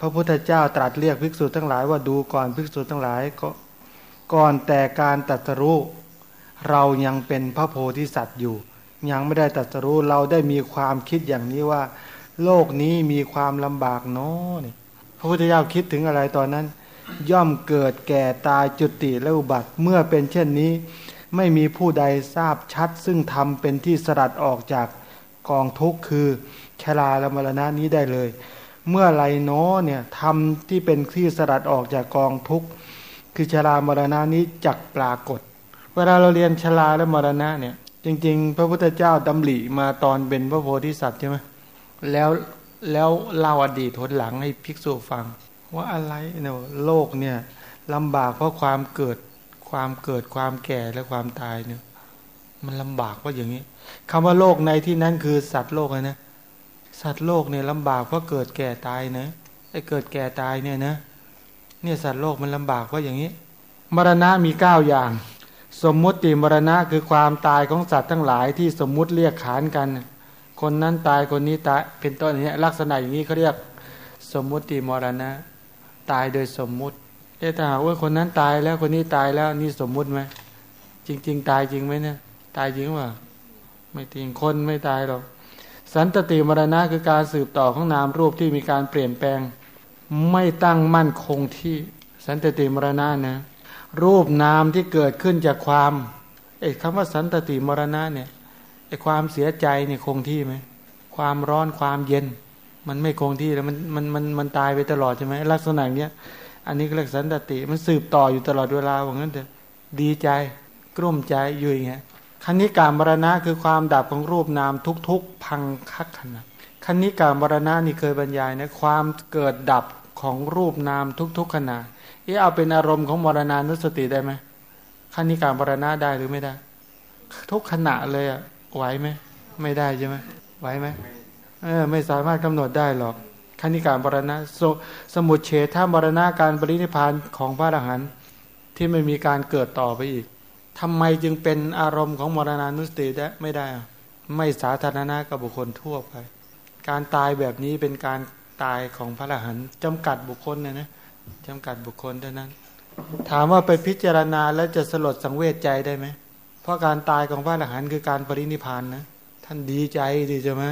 พระพุทธเจ้าตรัสเรียกภิกษุทั้งหลายว่าดูก่อนภิกษุทั้งหลายก็ก่อนแต่การตัดสรู้เรายังเป็นพระโพธิสัตว์อยู่ ยังไม่ได้ตัดสรู้เราได้มีความคิดอย่างนี้ว่า โลกนี้มีความลำบากเน้อยพระพุทธเจ้าคิดถึงอะไรตอนนั้น ย่อมเกิดแก่ตายจุติและอุบัติเมื่อเป็นเช่นนี้ ไม่มีผู้ใดทราบชัด ซึ่งทำเป็นที่สลัดออกจากกองทุกข์คือชราและมรณะนี้ได้เลย เมื่อไรโนเนี่ยทำที่เป็นที่สลัดออกจากกองทุกข์คือชรามรณะนี้จักปรากฏ เวลาเราเรียนชราและมรณะเนี่ย จริง ๆ พระพุทธเจ้าดำริมาตอนเป็นพระโพธิสัตว์ใช่ไหมแล้วแล้วเล่าอดีตทนหลังให้ภิกษุฟัง ว่าอะไรเนี่ยโลกเนี่ยลำบากเพราะความเกิดความเกิดความแก่และความตายเนี่ย มันลำบากเพราะอย่างนี้คำว่าโลกในที่นั้นคือสัตว์โลกนะ สัตว์โลกเนี่ยลำบากเพราะเกิดแก่ตายนะไอ้เกิดแก่ตายเนี่ยนะ เนี่ยสัตว์โลกมันลำบากเพราะอย่างนี้ มรณะมีเก้าอย่าง สมมุติมรณะคือความตายของสัตว์ทั้งหลายที่สมมุติเรียกขานกัน คนนั้นตายคนนี้ตายเป็นต้นอย่างนี้ลักษณะอย่างนี้เขาเรียกสมมุติมรณะ ตายโดยสมมุติเอ๊ะถ้าหากว่าคนนั้นตายแล้วคนนี้ตายแล้วนี่สมมุติไหมจริง ๆ ตายจริงไหมเนี่ยตายจริงว่าไม่จริงคนไม่ตายหรอก สันตติมรณะคือการสืบต่อของนามรูปที่มีการเปลี่ยนแปลง ไม่ตั้งมั่นคงที่สันตติมรณะนะ รูปนามที่เกิดขึ้นจากความไอ้คำว่าสันตติมรณะเนี่ยไอ้ความเสียใจเนี่ยคงที่ไหมความร้อนความเย็น มันไม่คงที่แล้วมันมันมันมันตายไปตลอดใช่ไหมลักษณะเนี้ยอันนี้ก็เรียกสันตติมันสืบต่ออยู่ตลอดเวลาว่างั้นเถอะดีใจกลุ้มใจอยู่อย่างเงี้ย คันนี้การมรณะคือความดับของรูปนามทุกๆ พังคักขณะคันนี้การมรณะนี่เคยบรรยายนะความเกิดดับของรูปนามทุกๆขณะเออเอาเป็นอารมณ์ของมรณานุสติได้ไหมคันนี้การมรณะได้หรือไม่ได้ ทุกขณะเลยอะไหวไหมไม่ได้ใช่ไหมไหวไหมเออไม่สามารถกำหนดได้หรอกคณิการบรณะสสมุดเฉทถ้ามรณะการปรินิพานของพระอรหันต์ที่ไม่มีการเกิดต่อไปอีก ทำไมจึงเป็นอารมณ์ของมรณานุสติได้ไม่ได้ ไม่สาธารณะกับบุคคลทั่วไป การตายแบบนี้เป็นการตายของพระอรหันต์จำกัดบุคคลนะนะจำกัดบุคคลเท่านั้น ถามว่าไปพิจารณาแล้วจะสลดสังเวชใจได้ไหมเพราะการตายของพระอรหันต์คือการปรินิพานนะท่านดีใจดีใช่ไหม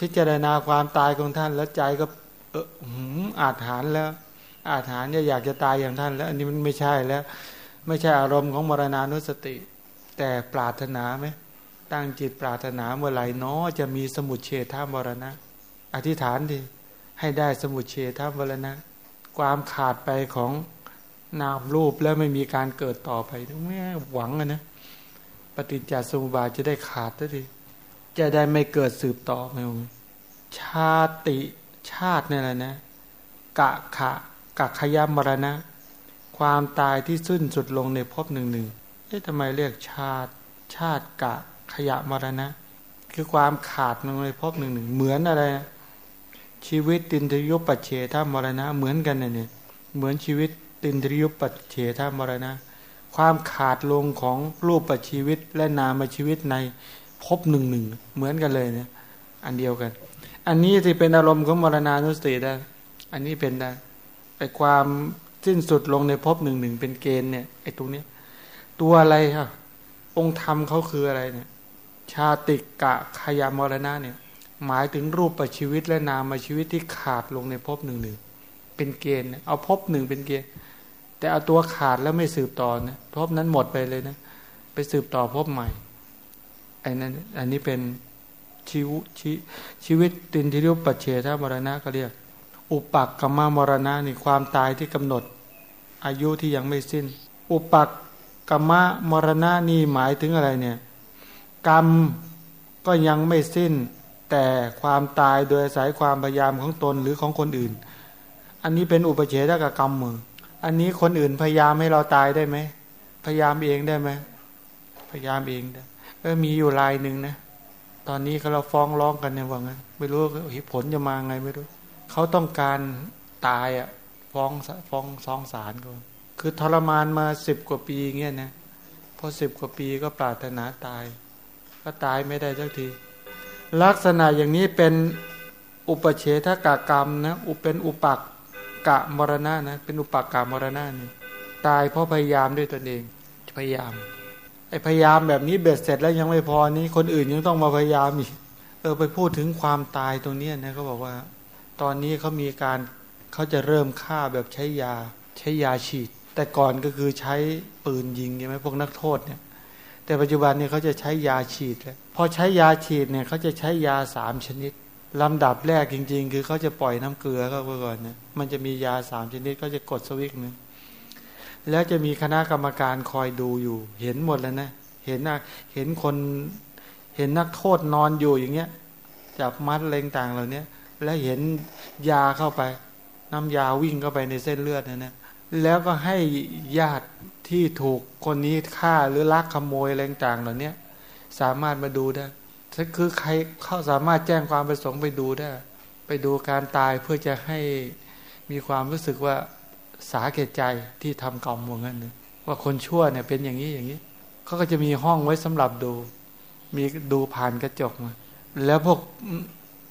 พิจารณาความตายของท่านแล้วใจก็เอออาถานแล้ว อาถานเนี่ยอยากจะตายอย่างท่านแล้ว อันนี้มันไม่ใช่แล้ว ไม่ใช่อารมณ์ของมรณานุสติ แต่ปรารถนาไหมตั้งจิตปรารถนาเมื่อไหร่นาะจะมีสมุดเฉท่ามรณะ อธิษฐานดิให้ได้สมุดเฉท่ามรณะ ความขาดไปของนามรูปแล้วไม่มีการเกิดต่อไปแม่หวังนะปฏิจจสมุปบาทจะได้ขาดทีจะได้ไม่เกิดสืบต่อไม่ชาติชาตินี่แหละนะกะขะกะขยามรณะ ความตายที่สิ้นสุดลงในภพหนึ่งหนึ่งเอ๊ะทำไมเรียกชาติ ชาติกะขยะมรณะ คือความขาดลงในภพหนึ่งหนึ่งเหมือนอะไร ชีวิตตินทยุปปัจเฉทามรณะเหมือนกันเนี่ยเหมือนชีวิตตินทยุปปัจเฉทามรณะ ความขาดลงของรูปปัจชีวิตและนามชีวิตในภพหนึ่งหนึ่งเหมือนกันเลยเนี่ยอันเดียวกัน อันนี้ที่เป็นอารมณ์ของมรณานุสติได้ อันนี้เป็นได้ไอความ สิ้นสุดลงในภพหนึ่งหนึ่งเป็นเกณฑ์เนี่ยไอ้ตรงนี้ตัวอะไรครับองค์ธรรมเขาคืออะไรเนี่ย ชาติกะขยามรณะเนี่ย หมายถึงรูปประชีวิตและนามชีวิตที่ขาดลงในภพหนึ่งหนึ่งเป็นเกณฑ์เอาภพหนึ่งเป็นเกณฑ์ แต่เอาตัวขาดแล้วไม่สืบต่อนะภพนั้นหมดไปเลยนะ ไปสืบต่อภพใหม่ไอันนั้นอันนี้เป็นชีวชีชีวิตตินทิรุปัจเฉทมรณะก็เรียก อุปักกรรมมรณะนี่ความตายที่กำหนด อายุที่ยังไม่สิ้น อุปักกรรมมรณะนี่หมายถึงอะไรเนี่ย กรรมก็ยังไม่สิ้น แต่ความตายโดยอาศัยความพยายามของตนหรือของคนอื่น อันนี้เป็นอุปเฉทกกรรมมืออันนี้คนอื่นพยายามให้เราตายได้ไหมพยายามเองได้ไหมพยายามเองได้เออมีอยู่ลายหนึ่งนะตอนนี้เขาเราฟ้องร้องกันเนี่ยว่างั้นไม่รู้ผลจะมาไงไม่รู้เขาต้องการตายอะ ฟ้องฟ้องซองศาลก่อนคือทรมานมาสิบกว่าปีเงี้ยนะพอสิบกว่าปีก็ปรารถนาตาย ก็ตายไม่ได้สักที ลักษณะอย่างนี้เป็นอุปเฉทกกรรมนะอุเป็นอุปักกะมรณะนะเป็นอุปักกะมรณะนี่ตายเพราะพยายามด้วยตนเองพยายามไอพยายามแบบนี้เบ็ดเสร็จแล้วยังไม่พอนี้คนอื่นยังต้องมาพยายามอีกเออไปพูดถึงความตายตรงนี้นะเขาบอกว่า ตอนนี้เขามีการ เขาจะเริ่มฆ่าแบบใช้ยาใช้ยาฉีด แต่ก่อนก็คือใช้ปืนยิงใช่ไหมพวกนักโทษเนี่ย แต่ปัจจุบันเนี่ยเขาจะใช้ยาฉีดแล้วพอใช้ยาฉีดเนี่ยเขาจะใช้ยาสามชนิดลำดับแรกจริง ๆ คือเขาจะปล่อยน้ำเกลือเข้าไปก่อนเนี่ยมันจะมียาสามชนิดก็จะกดสวิตช์นึงแล้วจะมีคณะกรรมการคอยดูอยู่ เห็นหมดแล้วนะเห็นนะเห็นคนเห็นนักโทษนอนอยู่อย่างเงี้ยจับมัดเลงต่างเหล่านี้แล้วเห็นยาเข้าไป น้ำยาวิ่งเข้าไปในเส้นเลือดนะเนะแล้วก็ให้ญาติที่ถูกคนนี้ฆ่าหรือลักขโมยอะไรต่างเหล่านี้สามารถมาดูได้ถ้าคือใครเข้าสามารถแจ้งความประสงค์ไปดูได้ ไปดูการตายเพื่อจะให้มีความรู้สึกว่าสาเกตใจที่ทำกรรมว่างั้นว่าคนชั่วเนี่ยเป็นอย่างนี้อย่างนี้เขาก็จะมีห้องไว้สำหรับดู มีดูผ่านกระจกมาแล้วพวก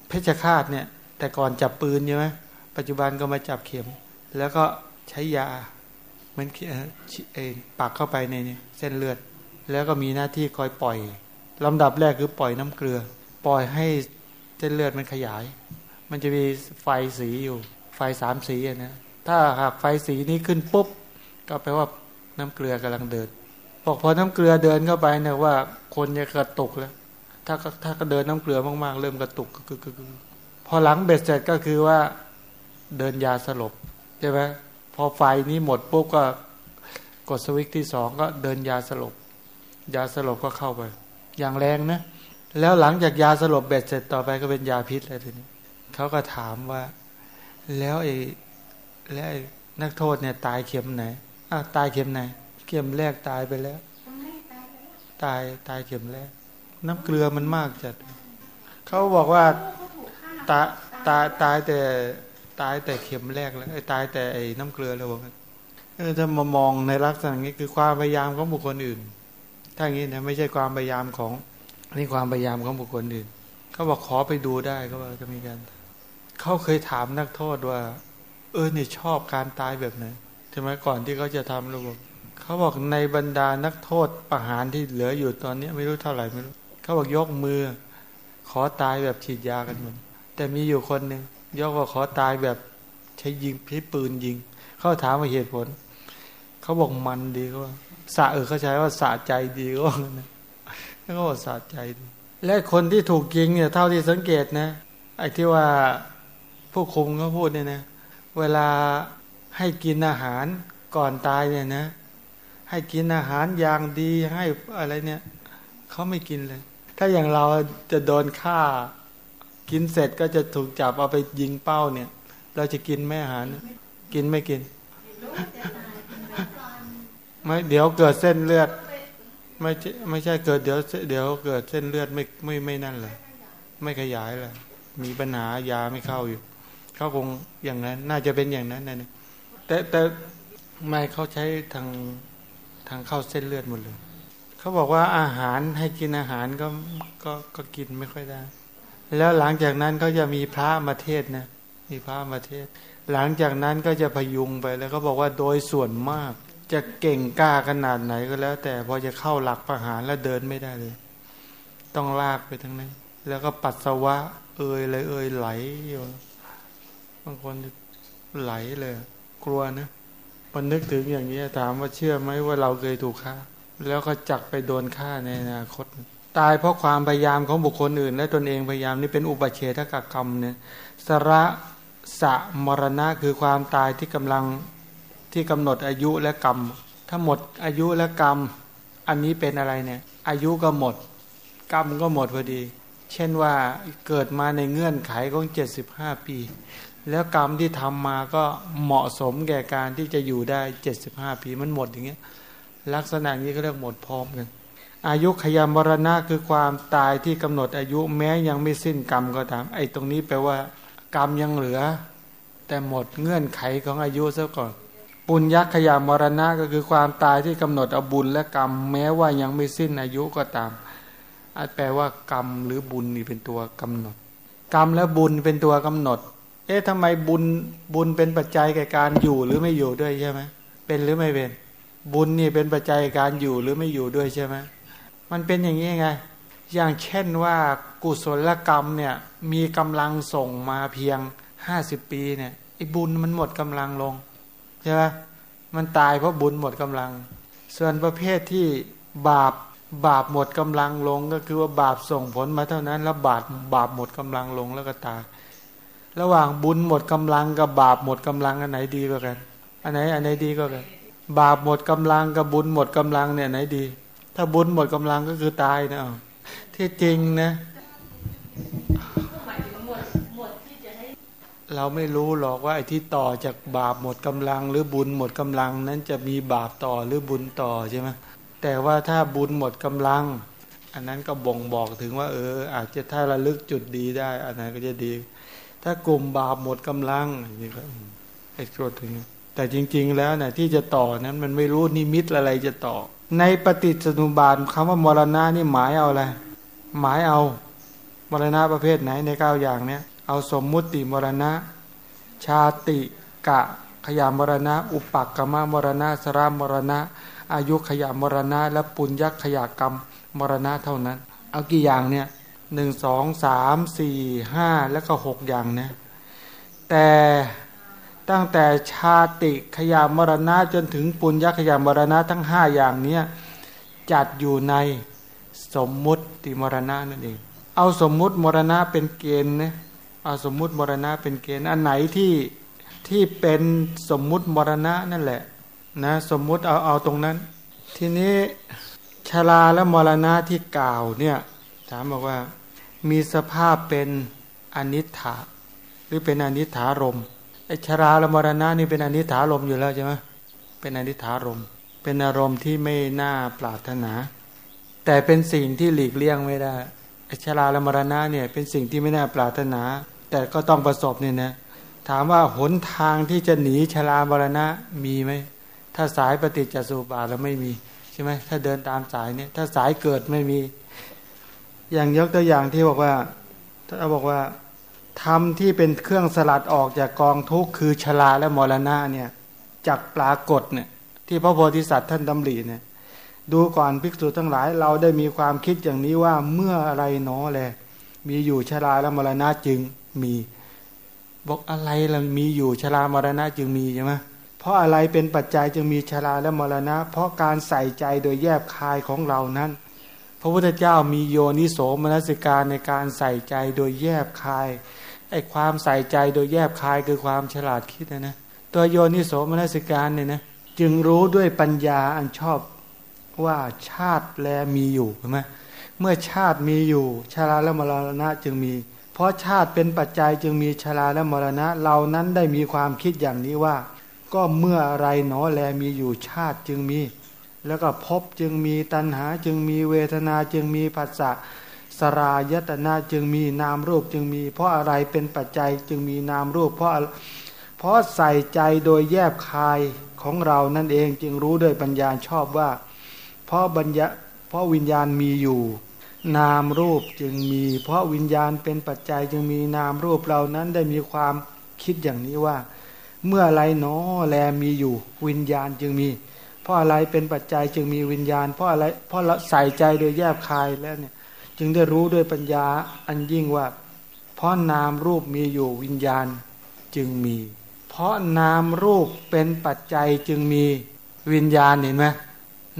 เพชฌฆาตเนี่ย แต่ก่อนจับปืนใช่ไหม ปัจจุบันก็มาจับเข็ม แล้วก็ใช้ยาเหมือนเองปักเข้าไปในเส้นเลือด แล้วก็มีหน้าที่คอยปล่อยลำดับแรกคือปล่อยน้ำเกลือ ปล่อยให้เส้นเลือดมันขยาย มันจะมีไฟสีอยู่ ไฟสามสีนะถ้าหากไฟสีนี้ขึ้นปุ๊บ ก็แปลว่าน้ำเกลือกำลังเดินบอกพอน้ำเกลือเดินเข้าไปเนี่ยว่า คนจะกระตุกแล้ว ถ้าถ้าก็เดินน้ำเกลือมากๆ เริ่มกระตุกก็คือพอหลังเบ็ดเสร็จก็คือว่า เดินยาสลบใช่ไหมพอไฟนี้หมดปุ๊บก็กดสวิตช์ที่สองก็เดินยาสลบ ยาสลบก็เข้าไป อย่างแรงนะแล้วหลังจากยาสลบเบ็ดเสร็จต่อไปก็เป็นยาพิษอะไรทีนี้เขาก็ถามว่า แล้วไอ้แล้วนักโทษเนี่ยตายเข็มไหนอ้าวตายเข็มไหน เข็มแรกตายไปแล้ว ตายตายเข็มแรก น้ำเกลือมันมากจัดเขาบอกว่าตาตาตายแต่ ตายแต่เข็มแรกแล้วตายแต่ไอ้น้ำเกลือแล้วบอกเออถ้ามามองในลักษณะนี้คือความพยายามของบุคคลอื่น ถ้าอย่างนี้นะไม่ใช่ความพยายามของนี่ความพยายามของบุคคลอื่นเขาบอกขอไปดูได้เขาบอกจะมีการเขาเคยถามนักโทษว่า เออเนี่ยชอบการตายแบบไหนใช่ไหมก่อนที่เขาจะทำระบบเขาบอกในบรรดานักโทษประหารที่เหลืออยู่ตอนนี้ไม่รู้เท่าไหร่ไม่รู้เขาบอกยกมือ ขอตายแบบฉีดยากันหมดแต่มีอยู่คนหนึ่ง ยกว่าขอตายแบบใช้ยิงใช้ปืนยิง เขาถามว่าเหตุผล เขาบอกมันดีก็ว่าสะเออเขาใช้ว่าสะใจดีก็ว่านะแล้วก็บอกสะใจดี และคนที่ถูกยิงเนี่ยเท่าที่สังเกตนะไอ้ที่ว่าผู้คุมเขาพูดเนี่ยนะ เวลาให้กินอาหารก่อนตายเนี่ยนะ ให้กินอาหารอย่างดีให้อะไรเนี่ยเขาไม่กินเลย ถ้าอย่างเราจะโดนฆ่า กินเสร็จก็จะถูกจับเอาไปยิงเป้าเนี่ย เราจะกินแม่อาหารกินไม่กินไม่เดี๋ยวเกิดเส้นเลือด ไม่ไม่ใช่เกิดเดี๋ยวเดี๋ยวเกิดเส้นเลือดไม่ไม่ไม่นั่นเลยไม่ขยายเลยมีปัญหายาไม่เข้าอยู่เขาคงอย่างนั้น น่าจะเป็นอย่างนั้นนะแต่แต่ไม่เขาใช้ทางทางเข้าเส้นเลือดหมดเลย เขาบอกว่าอาหารให้กินอาหารก็ก็ก็กินไม่ค่อยได้ แล้วหลังจากนั้นก็จะมีพระมาเทศนะมีพระมาเทศ หลังจากนั้นก็จะพยุงไปแล้วก็บอกว่าโดยส่วนมากจะเก่งกล้าขนาดไหนก็แล้ว แต่พอจะเข้าหลักประหารแล้วเดินไม่ได้เลย ต้องลากไปทั้งนั้น แล้วก็ปัสสาวะ เอ่ยเลยเอยไหลอยู่บางคนไหลเลย กลัวนะมันนึกถึงอย่างนี้ถามว่าเชื่อไหมว่าเราเคยถูกฆ่า แล้วก็จักไปโดนฆ่าในอนาคต ตายเพราะความพยายามของบุคคลอื่น และตนเองพยายามนี่เป็นอุบัติเหตุกรรมเนี่ยสระสะมรณะคือความตายที่กำลังที่กำหนดอายุและกรรม ถ้าหมดอายุและกรรม อันนี้เป็นอะไรเนี่ย อายุก็หมด กรรมก็หมดพอดี เช่นว่าเกิดมาในเงื่อนไขของเจ็ดสิบห้าปี แล้วกรรมที่ทำมาก็เหมาะสมแก่การที่จะอยู่ได้เจ็ดสิบห้าปีมันหมดอย่างเงี้ย ลักษณะนี้ก็เรียกหมดพร้อมกัน อายุขยามรณะคือความตายที่กำหนดอายุแม้ยังไม่สิ้นกรรมก็ตาม ไอ้ตรงนี้แปลว่า กรรมยังเหลือ แต่หมดเงื่อนไขของอายุซะก่อน ปุญญขยามรณะก็คือความตายที่กำหนดเอาบุญและกรรม แม้ว่ายังไม่สิ้นอายุก็ตามอาจแปลว่ากรรมหรือบุญนี่เป็นตัวกำหนด กรรมและบุญเป็นตัวกำหนด เอ๊ะทำไมบุญบุญเป็นปัจจัยแก่การอยู่หรือไม่อยู่ด้วยใช่ไหมเป็นหรือไม่เป็น บุญนี่เป็นปัจจัยการอยู่หรือไม่อยู่ด้วยใช่ไหม มันเป็นอย่างนี้ไง อย่างเช่นว่ากุศลกรรมเนี่ยมีกำลังส่งมาเพียงห้าสิบปีเนี่ยไอ้บุญมันหมดกำลังลงใช่ไหมมันตายเพราะบุญหมดกำลัง ส่วนประเภทที่บาปบาปหมดกำลังลง ก็คือว่าบาปส่งผลมาเท่านั้น แล้วบาปบาปหมดกำลังลงแล้วก็ตาย ระหว่างบุญหมดกำลังกับบาปหมดกำลังอันไหนดีกว่ากัน อันไหนอันไหนดีกว่ากัน บาปหมดกำลังกับบุญหมดกำลังเนี่ยไหนดี ถ้าบุญหมดกำลังก็คือตายนะที่จริงนะเราไม่รู้หรอกว่าไอ้ที่ต่อจากบาปหมดกำลัง หรือบุญหมดกำลัง นั้นจะมีบาปต่อหรือบุญต่อใช่ไหมแต่ว่าถ้าบุญหมดกำลัง อันนั้นก็บ่งบอกถึงว่า เออ อาจจะถ้าระลึกจุดดีได้ อันนั้นก็จะดี ถ้ากลุ่มบาปหมดกำลังนี้ก็ไอ้โกรธถึงแต่จริง ๆ แล้วนะที่จะต่อนั้นมันไม่รู้นิมิตอะไรจะต่อ ในปฏิจจุบาทคำว่ามรณะนี่หมายเอาอะไรหมายเอามรณะประเภทไหนในเก้าอย่างเนี้ยเอาสมมุติมรณะ ชาติกะขยามรณะ อุปักกมมรณะสรามรณะ อายุขยามรณะ และปุญญขยากรรมมรณะเท่านั้น เอากี่อย่างเนี่ยหนึ่งสองสามสี่ห้าแล้วก็หกอย่างเนะแต่ ตั้งแต่ชาติขยามรณะจนถึงปุญญขยามรณะทั้งห้าอย่างเนี้ยจัดอยู่ในสมมุติมรณะนั่นเอง เอาสมมุติมรณะเป็นเกณฑ์นะเอาสมมุติมรณะเป็นเกณฑ์อันไหนที่ที่เป็นสมมุติมรณะนั่นแหละนะสมมุติเอาเอาตรงนั้น ทีนี้ชาลาและมรณะที่กล่าวเนี่ยถามบอกว่ามีสภาพเป็นอนิถาหรือเป็นอนิถารม ไอชราละมรณะนี่เป็นอนิถารมอยู่แล้วใช่ไหมเป็นอนิถารม เป็นอารมณ์ที่ไม่น่าปรารถนา แต่เป็นสิ่งที่หลีกเลี่ยงไม่ได้ไอชราละมรณะเนี่ยเป็นสิ่งที่ไม่น่าปรารถนา แต่ก็ต้องประสบเนี่ยนะถามว่าหนทางที่จะหนีชรามรณะมีไหมถ้าสายปฏิจจสุบาทแล้วไม่มีใช่ไหมถ้าเดินตามสายเนี่ย ถ้าสายเกิดไม่มี อย่างยกตัวอย่างที่บอกว่า ถ้าบอกว่า ธรรมที่เป็นเครื่องสลัดออกจากกองทุกข์คือชราและมรณะเนี่ยจากปรากฏเนี่ยที่พระโพธิสัตว์ท่านดำริเนี่ยดูก่อนภิกษุทั้งหลายเราได้มีความคิดอย่างนี้ว่าเมื่ออะไรหนอแล มีอยู่ชราและมรณะจึงมีบอกอะไรล่ะมีอยู่ชรามรณะจึงมีใช่ไหมเพราะอะไรเป็นปัจจัยจึงมีชราและมรณะ เพราะการใส่ใจโดยแยบคายของเรานั้น พระพุทธเจ้ามีโยนิโสมนสิการในการใส่ใจโดยแยบคาย ไอ้ความใส่ใจโดยแยบคายคือความฉลาดคิดนะนะตัวโยนิโสมนสิการเนี่ยนะจึงรู้ด้วยปัญญาอันชอบว่าชาติแลมีอยู่ใช่ไหมเมื่อชาติมีอยู่ชาราและมรณะจึงมี เพราะชาติเป็นปัจจัยจึงมีชาราและมรณะเรานั้นได้มีความคิดอย่างนี้ว่า ก็เมื่ออะไรหนอแลมีอยู่ชาติจึงมี แล้วก็พบจึงมีตัณหาจึงมีเวทนาจึงมีผัสสะ สรายตนาจึงมีนามรูปจึงมี เพราะอะไรเป็นปัจจัยจึงมีนามรูป เพราะเพราะใส่ใจโดยแยบคายของเรานั่นเองจึงรู้ด้วยปัญญาชอบว่า เพราะบัญญาเพราะวิญญาณมีอยู่ นามรูปจึงมี เพราะวิญญาณเป็นปัจจัยจึงมีนามรูปเรานั้นได้มีความคิดอย่างนี้ว่า เมื่อไรหนอแลมีอยู่ วิญญาณจึงมี เพราะอะไรเป็นปัจจัยจึงมีวิญญาณ เพราะอะไรเพราะใส่ใจโดยแยบคายแล้วเนี่ย จึงได้รู้ด้วยปัญญาอันยิ่งว่า เพราะนามรูปมีอยู่วิญญาณจึงมี เพราะนามรูปเป็นปัจจัยจึงมีวิญญาณเห็นไหม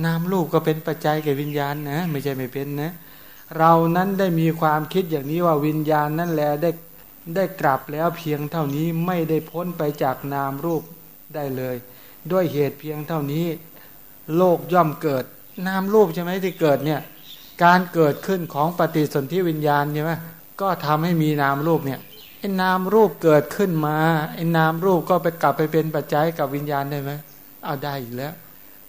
นามรูปก็เป็นปัจจัยแก่วิญญาณนะไม่ใช่ไม่เป็นนะเรานั้นได้มีความคิดอย่างนี้ว่าวิญญาณนั่นแหละได้ได้กลับแล้วเพียงเท่านี้ไม่ได้พ้นไปจากนามรูปได้เลย ด้วยเหตุเพียงเท่านี้ โลกย่อมเกิด นามรูปใช่ไหมที่เกิดเนี่ย การเกิดขึ้นของปฏิสนธิวิญญาณใช่ไหมก็ทำให้มีนามรูปเนี่ยไอ้นามรูปเกิดขึ้นมาไอ้นามรูปก็ไปกลับไปเป็นปัจจัยกับวิญญาณได้ไหมเอาได้อีกแล้ว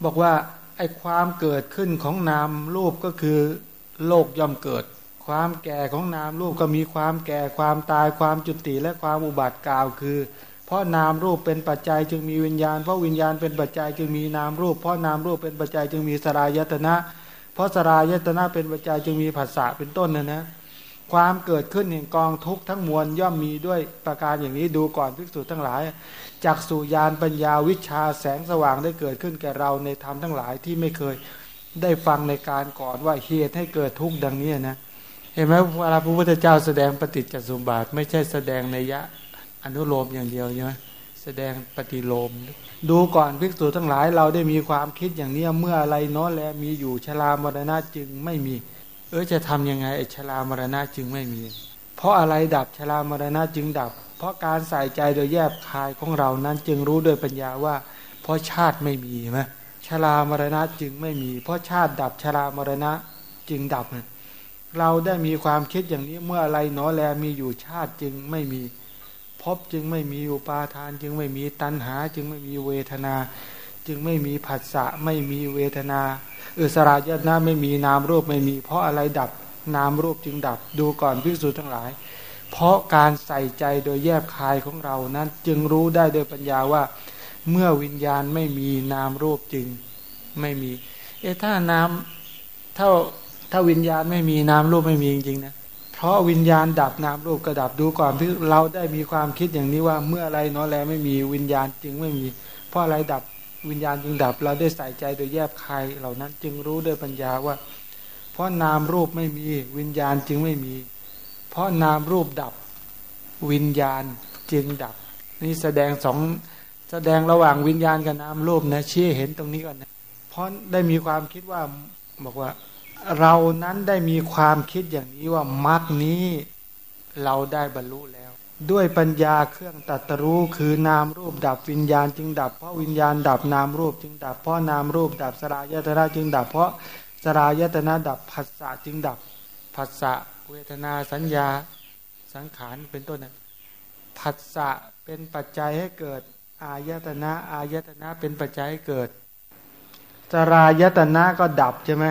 บอกว่าไอ้ความเกิดขึ้นของนามรูปก็คือ โลกย่อมเกิด ความแก่ของนามรูปก็มีความแก่ความตายความจุติและความอุบัติกล่าวคือ เพราะนามรูปเป็นปัจจัยจึงมีวิญญาณ เพราะวิญญาณเป็นปัจจัยจึงมีนามรูป เพราะนามรูปเป็นปัจจัยจึงมีสลายตนะ เพราะสลายตนะเป็นปัจจัยจึงมีผัสสะเป็นต้นนะนะความเกิดขึ้นแห่งกองทุกข์ทั้งมวลย่อมมีด้วยประการอย่างนี้ดูก่อนภิกษุทั้งหลายจากสุญานปัญญาวิชาแสงสว่างได้เกิดขึ้นแก่เราในธรรมทั้งหลายที่ไม่เคยได้ฟังในการก่อนว่าเหตุให้เกิดทุกข์ดังนี้นะเห็นไหมเวลาพระพุทธเจ้าแสดงปฏิจจสมบาท ไม่ใช่แสดงในยะอนุโลมอย่างเดียวใช่ไหมแสดงปฏิโลม ดูก่อนภิกษุทั้งหลายเราได้มีความคิดอย่างนี้เมื่ออะไรน้อแลมีอยู่ชรามรณะจึงไม่มี เออจะทํำยังไงไอชรามรณะจึงไม่มี เพราะอะไรดับชรามรณะจึงดับ เพราะการใส่ใจโดยแยบคายของเรานั้นจึงรู้โดยปัญญาว่า เพราะชาติไม่มีไหมชรามรณะจึงไม่มี เพราะชาติดับชรามรณะจึงดับ เราได้มีความคิดอย่างนี้เมื่ออะไรหนอแลมีอยู่ชาติจึงไม่มี บจึงไม่มีอุปาทาน จึงไม่มีตัณหา จึงไม่มีเวทนา จึงไม่มีผัสสะไม่มีเวทนาเออสรายนะไม่มีนามรูปไม่มี เพราะอะไรดับนามรูปจึงดับดูก่อนพิสูจน์ทั้งหลาย เพราะการใส่ใจโดยแยบคายของเรานั้นจึงรู้ได้โดยปัญญาว่า เมื่อวิญญาณไม่มีนามรูปจึงไม่มี เอถ้านามเท่าถ้าวิญญาณไม่มีนามรูปไม่มีจริงๆนะ เพราะวิญญาณดับนามรูปกระดับดูก่อนที่เราได้มีความคิดอย่างนี้ว่าเมื่ออไรน้อแลไม่มีวิญญาณจึงไม่มี เพราะอะไรดับวิญญาณจึงดับ เราได้ใส่ใจโดยแยบคายเหล่านั้นจึงรู้ด้วยปัญญาว่า เพราะนามรูปไม่มีวิญญาณจึงไม่มี เพราะนามรูปดับวิญญาณจึงดับ นี่แสดงสองแสดงระหว่างวิญญาณกับนามรูปนะชี้เห็นตรงนี้ก่อนนะเพราะได้มีความคิดว่าบอกว่า เรานั้นได้มีความคิดอย่างนี้ว่ามรรคนี้เราได้บรรลุแล้ว ด้วยปัญญาเครื่องตัตรู้คือนามรูปดับวิญญาณจึงดับเพราะวิญญาณดับนามรูป จึงดับเพราะนามรูป ดับสลายตนะจึงดับเพราะสลายตนะดับผัสสะจึงดับผัสสะเวทนาสัญญาสังขารเป็นต้นนะผัสสะเป็นปัจจัยให้เกิด อายตนะอายตนะเป็นปัจจัยให้เกิดสรายตนะก็ดับใช่ไหม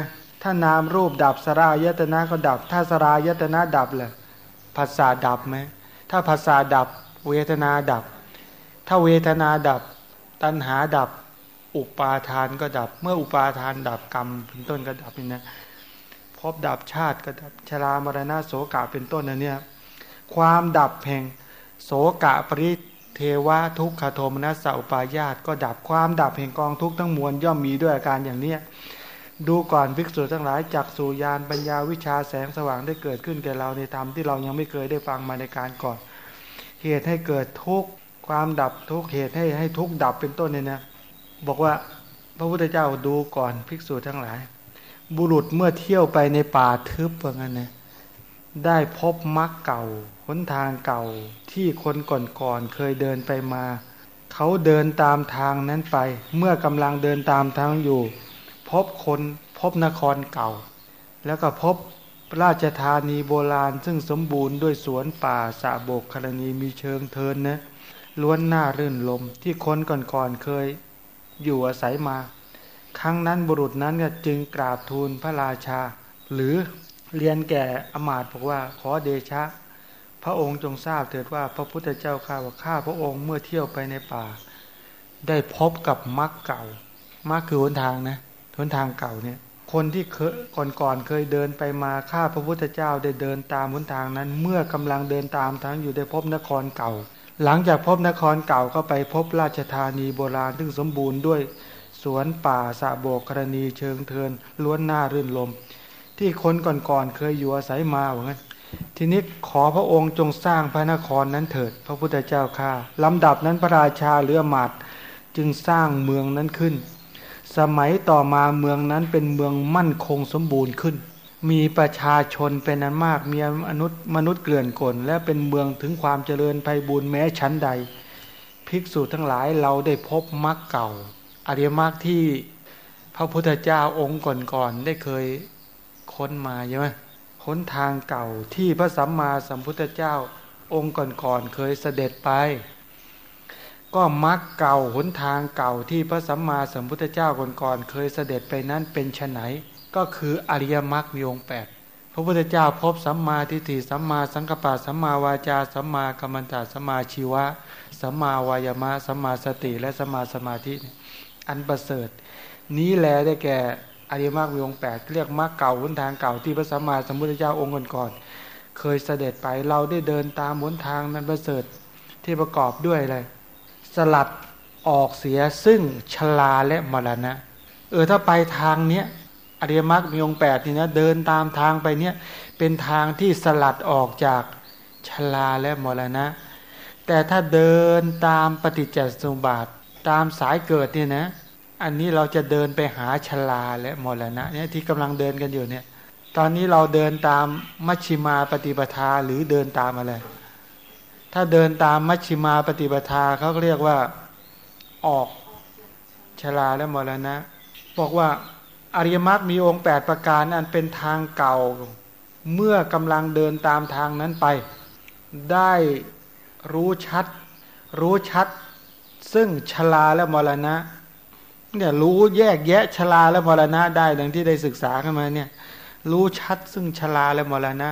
ถ้านามรูปดับสรายตนะก็ดับ ถ้าสรายตนะดับเลยภาษาดับไหมถ้าภาษาดับเวทนาดับ ถ้าเวทนาดับ ตัณหาดับ อุปาทานก็ดับ เมื่ออุปาทานดับกรรมเป็นต้นก็ดับนี่นะพบดับชาติก็ดับชรามรณะโสกะเป็นต้นนะเนี่ยความดับแห่งโสกะปริเทวะทุกขโทมนัสสอุปายาตก็ดับความดับแห่งกองทุกทั้งมวลย่อมมีด้วยอาการอย่างเนี้ย ดูก่อนภิกษุทั้งหลายจักสุยานปัญญาวิชาแสงสว่างได้เกิดขึ้นแก่เราในธรรมที่เรายังไม่เคยได้ฟังมาในการก่อน เหตุให้เกิดทุกข์ความดับทุกเหตุให้ให้ทุกข์ดับเป็นต้นเนี่ยนะบอกว่าพระพุทธเจ้าดูก่อนภิกษุทั้งหลาย บุรุษเมื่อเที่ยวไปในป่าทึบว่างั้นนะได้พบมรรคเก่าหนทางเก่าที่คนก่อนๆเคยเดินไปมา เขาเดินตามทางนั้นไป เมื่อกำลังเดินตามทางอยู่ พบคนพบนครเก่า แล้วก็พบราชธานีโบราณ ซึ่งสมบูรณ์ด้วยสวนป่าสะโบกครณีมีเชิงเทินนะล้วนหน้ารื่นลมที่คนก่อนๆเคยอยู่อาศัยมา ครั้งนั้นบุรุษนั้นก็จึงกราบทูลพระราชา หรือเรียนแก่อมาตบอกว่าขอเดชะ พระองค์จงทราบเถิดว่าพระพุทธเจ้าข้าว่าข้าพระองค์เมื่อเที่ยวไปในป่า ได้พบกับมรรคเก่ามรรคคือหนทางนะ หนทางเก่าเนี่ย คนที่เคยก่อนก่อนเคยเดินไปมาข้าพระพุทธเจ้าได้เดินตามหนทางนั้น เมื่อกำลังเดินตามทางอยู่ได้พบนครเก่า หลังจากพบนครเก่าก็ไปพบราชธานีโบราณซึ่งสมบูรณ์ด้วยสวนป่าสะโบกกรณีเชิงเทินล้วนหน้ารื่นลม ที่คนก่อนๆเคยอยู่อาศัยมาเหมือนกันทีนี้ขอพระองค์จงสร้างพระนครนั้นเถิด พระพุทธเจ้าข้าลำดับนั้นพระราชาเรือหมาดจึงสร้างเมืองนั้นขึ้น สมัยต่อมาเมืองนั้นเป็นเมืองมั่นคงสมบูรณ์ขึ้น มีประชาชนเป็นนั้นมากมีมนุษย์มนุษย์เกลื่อนกลนและเป็นเมืองถึงความเจริญไพบูรณ์แม้ชั้นใด ภิกษุทั้งหลายเราได้พบมรรคเก่าอริยมรรคที่พระพุทธเจ้าองค์ก่อนๆได้เคยค้นมาใช่ไหมค้นทางเก่าที่พระสัมมาสัมพุทธเจ้าองค์ก่อนๆเคยเสด็จไป ก็มักเก่าหนทางเก่าที่พระสัมมาสัมพุทธเจ้าก่อนๆเคยเสด็จไปนั้นเป็นชไหนก็คืออริยมรรคมีองค์แปดพระพุทธเจ้าพบสัมมาทิฏฐิสัมมาสังกัปปะสัมมาวาจาสัมมากัมมันตะสัมมาชีวะสัมมาวายามะสัมมาสติและสัมมาสมาธิ อันประเสริฐ นี้แลได้แก่อริยมรรคมีองค์แปดเรียกมรรคเก่าหนทางเก่าที่พระสัมมาสัมพุทธเจ้าองค์ก่อนๆเคยเสด็จไปเราได้เดินตามหนทางนั้นประเสริฐที่ประกอบด้วยอะไร สลัดออกเสียซึ่งชลาและมรณะ เออถ้าไปทางเนี้ยอริยมรรคมีองค์แปดนี่นะเดินตามทางไปเนี้ยเป็นทางที่สลัดออกจากชลาและมรณะ แต่ถ้าเดินตามปฏิจจสมบาทตามสายเกิดเนี่ยนะ อันนี้เราจะเดินไปหาชลาและมรณะเนี่ยที่กำลังเดินกันอยู่เนี่ย ตอนนี้เราเดินตามมัชชิมาปฏิปทาหรือเดินตามอะไร ถ้าเดินตามมัชชิมาปฏิปทาเขาเรียกว่าออกชลาและมรณะ บอกว่าอริยมรรคมีองค์แปดประการอันเป็นทางเก่า เมื่อกำลังเดินตามทางนั้นไป ได้รู้ชัด รู้ชัด ซึ่งชลาและมรณะเนี่ยรู้แยกแยะชลาและมรณะได้ดังที่ได้ศึกษากันมาเนี่ยรู้ชัดซึ่งชลาและมรณะ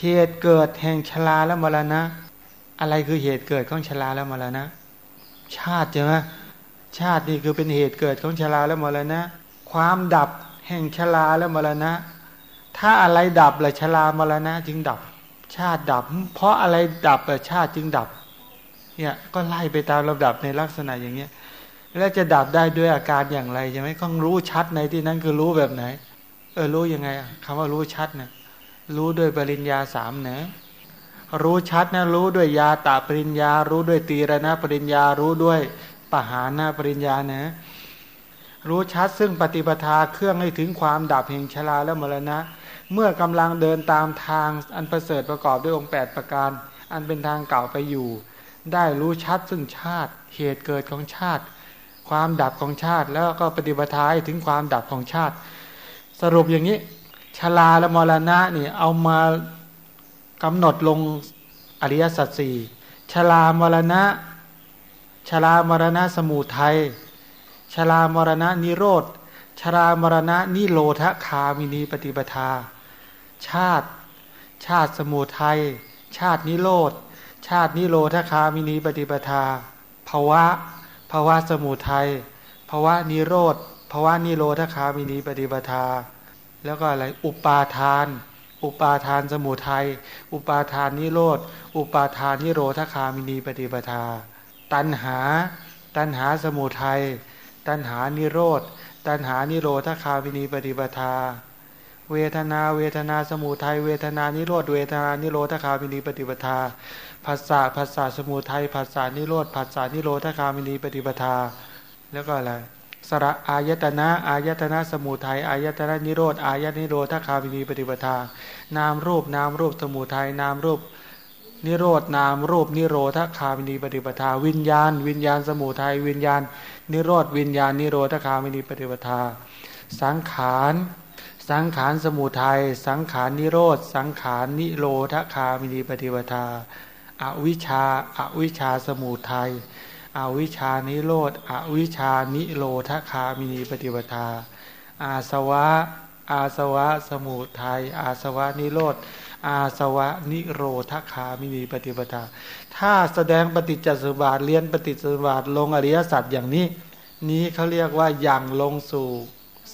เหตุเกิดแห่งชลาและมรณะ อะไรคือเหตุเกิดของชลาและมรณะ ชาติใช่ไหมชาตินี่คือเป็นเหตุเกิดของชลาและมรณะ ความดับแห่งชราและมรณะ ถ้าอะไรดับละชรามรณะ จึงดับ ชาติดับ เพราะอะไรดับละชาติจึงดับเนี่ยก็ไล่ไปตามลำดับในลักษณะอย่างเงี้ยแล้วจะดับได้ด้วยอาการอย่างไรใช่ไหมต้องรู้ชัดในที่นั้นคือรู้แบบไหน เออรู้ยังไงคำว่ารู้ชัดเนะรู้ด้วยปริญญาสามเนะ รู้ชัดนะรู้ด้วยยาตาปริญญา รู้ด้วยตีรณปริญญารู้ด้วยปหานาปริญญานะรู้ชัดซึ่งปฏิปทาเครื่องให้ถึงความดับแห่งชราและมรณะ เมื่อกำลังเดินตามทางอันประเสริฐประกอบด้วยองค์ 8 ประการ อันเป็นทางเก่าไปอยู่ ได้รู้ชัดซึ่งชาติ เหตุเกิดของชาติ ความดับของชาติแล้วก็ปฏิปทาถึงความดับของชาติ สรุปอย่างนี้ชราและมรณะนี่เอามา กำหนดลงอริยสัจสี่ชรามรณะชรามรณะสมุทัยชรามรณะนิโรธชรามรณะนิโรธคามินีปฏิปทา ชาติ ชาติสมุทัยชาตินิโรธชาตินิโรธคามินีปฏิปทาภาวะภาวะสมุทัยภาวะนิโรธภาวะนิโรธคามินีปฏิปทา แล้วก็อะไรอุปาทาน อุปาทานสมุทัย อุปาทานนิโรธ อุปาทานนิโรธคามินีปฏิปทา ตัณหา ตัณหาสมุทัย ตัณหานิโรธ ตัณหานิโรธคามินีปฏิปทา เวทนา เวทนาสมุทัย เวทนานิโรธ เวทนานิโรธคามินีปฏิปทาผัสสะผัสสะสมุทัยผัสสะนิโรธผัสสะนิโรธคามินีปฏิปทา แล้วก็อะไร สฬายตนะอายตนะสมุทัยอายตนะนิโรธอายตนะนิโรธคามินีปฏิปทานามรูปนามรูปสมุทัยนามรูปนิโรธนามรูปนิโรธคามินีปฏิปทา วิญญาณ วิญญาณสมุทัยวิญญาณ นิโรธวิญญาณนิโรธคามินีปฏิปทา สังขารสังขารสมุทัยสังขารนิโรธสังขารนิโรธคามินีปฏิปทาอวิชชาอวิชชาสมุทัย อวิชชานิโรธอวิชชานิโรธคามินีปฏิปทา อาสวะ อาสวะ สมุทัยอาสวะนิโรธอาสวะนิโรธคามินีปฏิปทา ถ้าแสดงปฏิจจสมุปบาทเรียนปฏิจจสมุปบาทลงอริยสัจอย่างนี้ นี้เขาเรียกว่าหยั่งลงสู่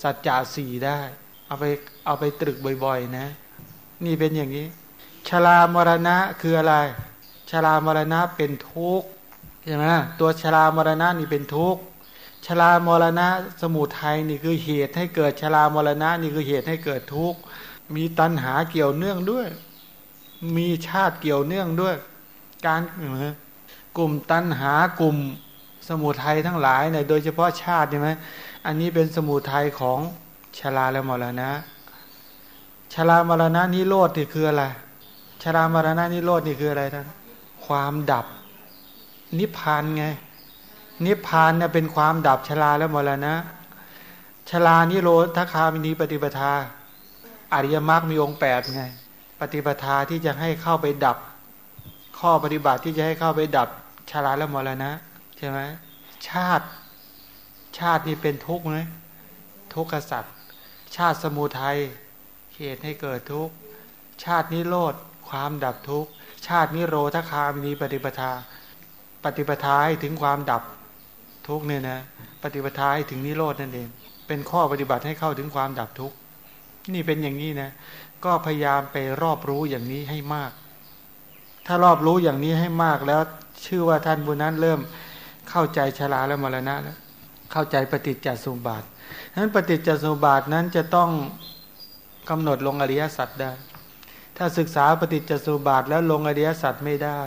สัจจะสี่ได้ เอาไปเอาไปตรึกบ่อยๆนะ นี่เป็นอย่างนี้ชรามรณะคืออะไรชรามรณะเป็นทุกข์ ใช่ไหมตัวชรามรณะนี่เป็นทุกข์ชรามรณะสมุทัยนี่คือเหตุให้เกิดชรามรณะนี่คือเหตุให้เกิดทุกข์มีตัณหาเกี่ยวเนื่องด้วย มีชาติเกี่ยวเนื่องด้วย การกลุ่มตัณหากลุ่มสมุทัยทั้งหลายเนี่ยโดยเฉพาะชาติใช่ไหมอันนี้เป็นสมุทัยของชาลาและมรณะชาลามรณะนิโรธนี่คืออะไรชารามรณะนิโรธนี่คืออะไรท่านความดับ นิพพานไง นิพพานเนี่ยเป็นความดับชราและมรณะชรานิโรธคามินีปฏิปทา อริยมรรคมีองค์แปดไง ปฏิปทาที่จะให้เข้าไปดับ ข้อปฏิบัติที่จะให้เข้าไปดับชาราและมรณะใช่ไหมชาติ ชาตินี่เป็นทุกข์ไหมทุกขสัตว์ชาติสมุทัยเหตุให้เกิดทุกข์ชาตินิโรธความดับทุกข์ชาตินิโรธคามีปฏิปทา ปฏิปทาให้ถึงความดับทุกเนี่ยนะปฏิปทาให้ถึงนิโรธนั่นเอง เป็นข้อปฏิบัติให้เข้าถึงความดับทุกนี่เป็นอย่างนี้นะ ก็พยายามไปรอบรู้อย่างนี้ให้มาก ถ้ารอบรู้อย่างนี้ให้มากแล้วชื่อว่าท่านบุญนั้นเริ่มเข้าใจชราและมรณะแล้วเข้าใจปฏิจจสมุบาทนั้นปฏิจจสมุบาทนั้นจะต้องกำหนดลงอริยสัจได้ ถ้าศึกษาปฏิจจสมุบาทแล้วลงอริยสัจไม่ได้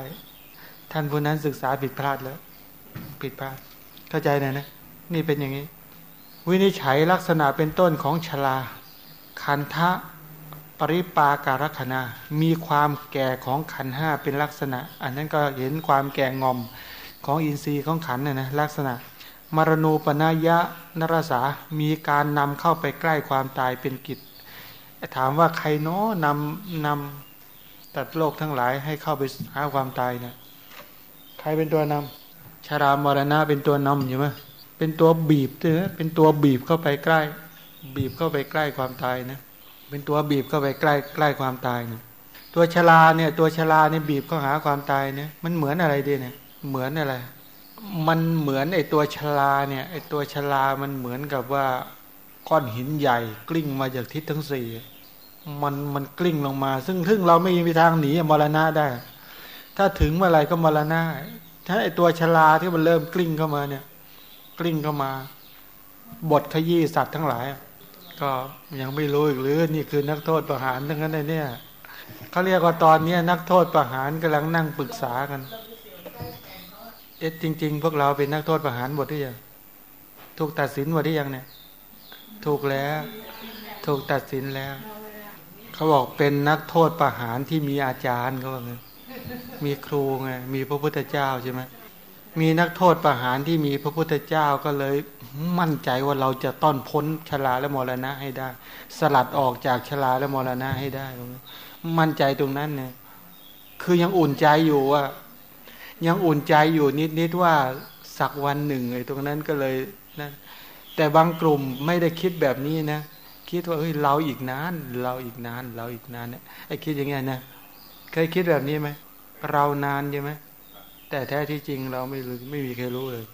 ท่านผู้นั้นศึกษาผิดพลาดแล้ว ผิดพลาด เข้าใจนะนะนี่เป็นอย่างนี้ วินิจฉัยลักษณะเป็นต้นของชลา คันทะปริปาการคณามีความแก่ของขันห้าเป็นลักษณะ อันนั้นก็เห็นความแก่งอมของอินทรีย์ของขันนะนะลักษณะ มรณูปนายะนรสามีการนำเข้าไปใกล้ความตายเป็นกิจ ถามว่าใครเนาะนำนำตัดโลกทั้งหลายให้เข้าไปหาความตายเนี่ย รเป็นตัวนำชารามรณะเป็นตัวนำอยู่ไหมเป็นตัวบีบเนอเป็นตัวบีบเข้าไปใกล้ บีบเข้าไปใกล้ความตายนะเป็นตัวบีบเข้าไปใกล้ใกล้ความตายเนี่ยตัวชลาเนี่ย ตัวชลาเนี่ยบีบเข้าหาความตายเนี่ย มันเหมือนอะไรดีเนี่ย เหมือนอะไร มันเหมือนไอตัวชลาเนี่ยไอตัวชลามันเหมือนกับว่าก้อนหินใหญ่ กลิ้งมาจากทิศทั้งสี่มันมันกลิ้งลงมา ซึ่งซึ่งเราไม่มีทางหนีมรณะได้ ถ้าถึงเมื่อไรก็มรณะถ้าไอตัวชลาที่มันเริ่มกลิ้งเข้ามาเนี่ย กลิ้งเข้ามา บทขยี้สัตว์ทั้งหลาย ก็ยังไม่รู้อีกหรือนี่คือนักโทษประหารทั้งนั้นเลยเนี่ยเขาเรียกว่าตอนนี้นักโทษประหารกำลังนั่งปรึกษากัน เอ๊ะจริง ๆ พวกเราเป็นนักโทษประหารหมดหรือยังถูกตัดสินหมดหรือยังเนี่ย ถูกแล้ว ถูกตัดสินแล้ว เขาบอกเป็นนักโทษประหารที่มีอาจารย์เขาบอกไง มีครูไงมีพระพุทธเจ้าใช่ไหมมีนักโทษประหารที่มีพระพุทธเจ้าก็เลยมั่นใจว่าเราจะต้อนพ้นชลาและมรณะให้ได้ สลัดออกจากชลาและมรณะให้ได้มั่นใจตรงนั้นเนี่ยคือยังอุ่นใจอยู่ว่ายังอุ่นใจอยู่นิดๆว่าสักวันหนึ่งไอ้ตรงนั้นก็เลยนะแต่บางกลุ่มไม่ได้คิดแบบนี้นะคิดว่าเฮ้ยเราอีกนาน เราอีกนาน เราอีกนานเนี่ยไอ้คิดอย่างเงี้ยนะเคยคิดแบบนี้ไหม เรานานใช่ไหมแต่แท้ที่จริงเราไม่รู้ไม่มีใครรู้เลย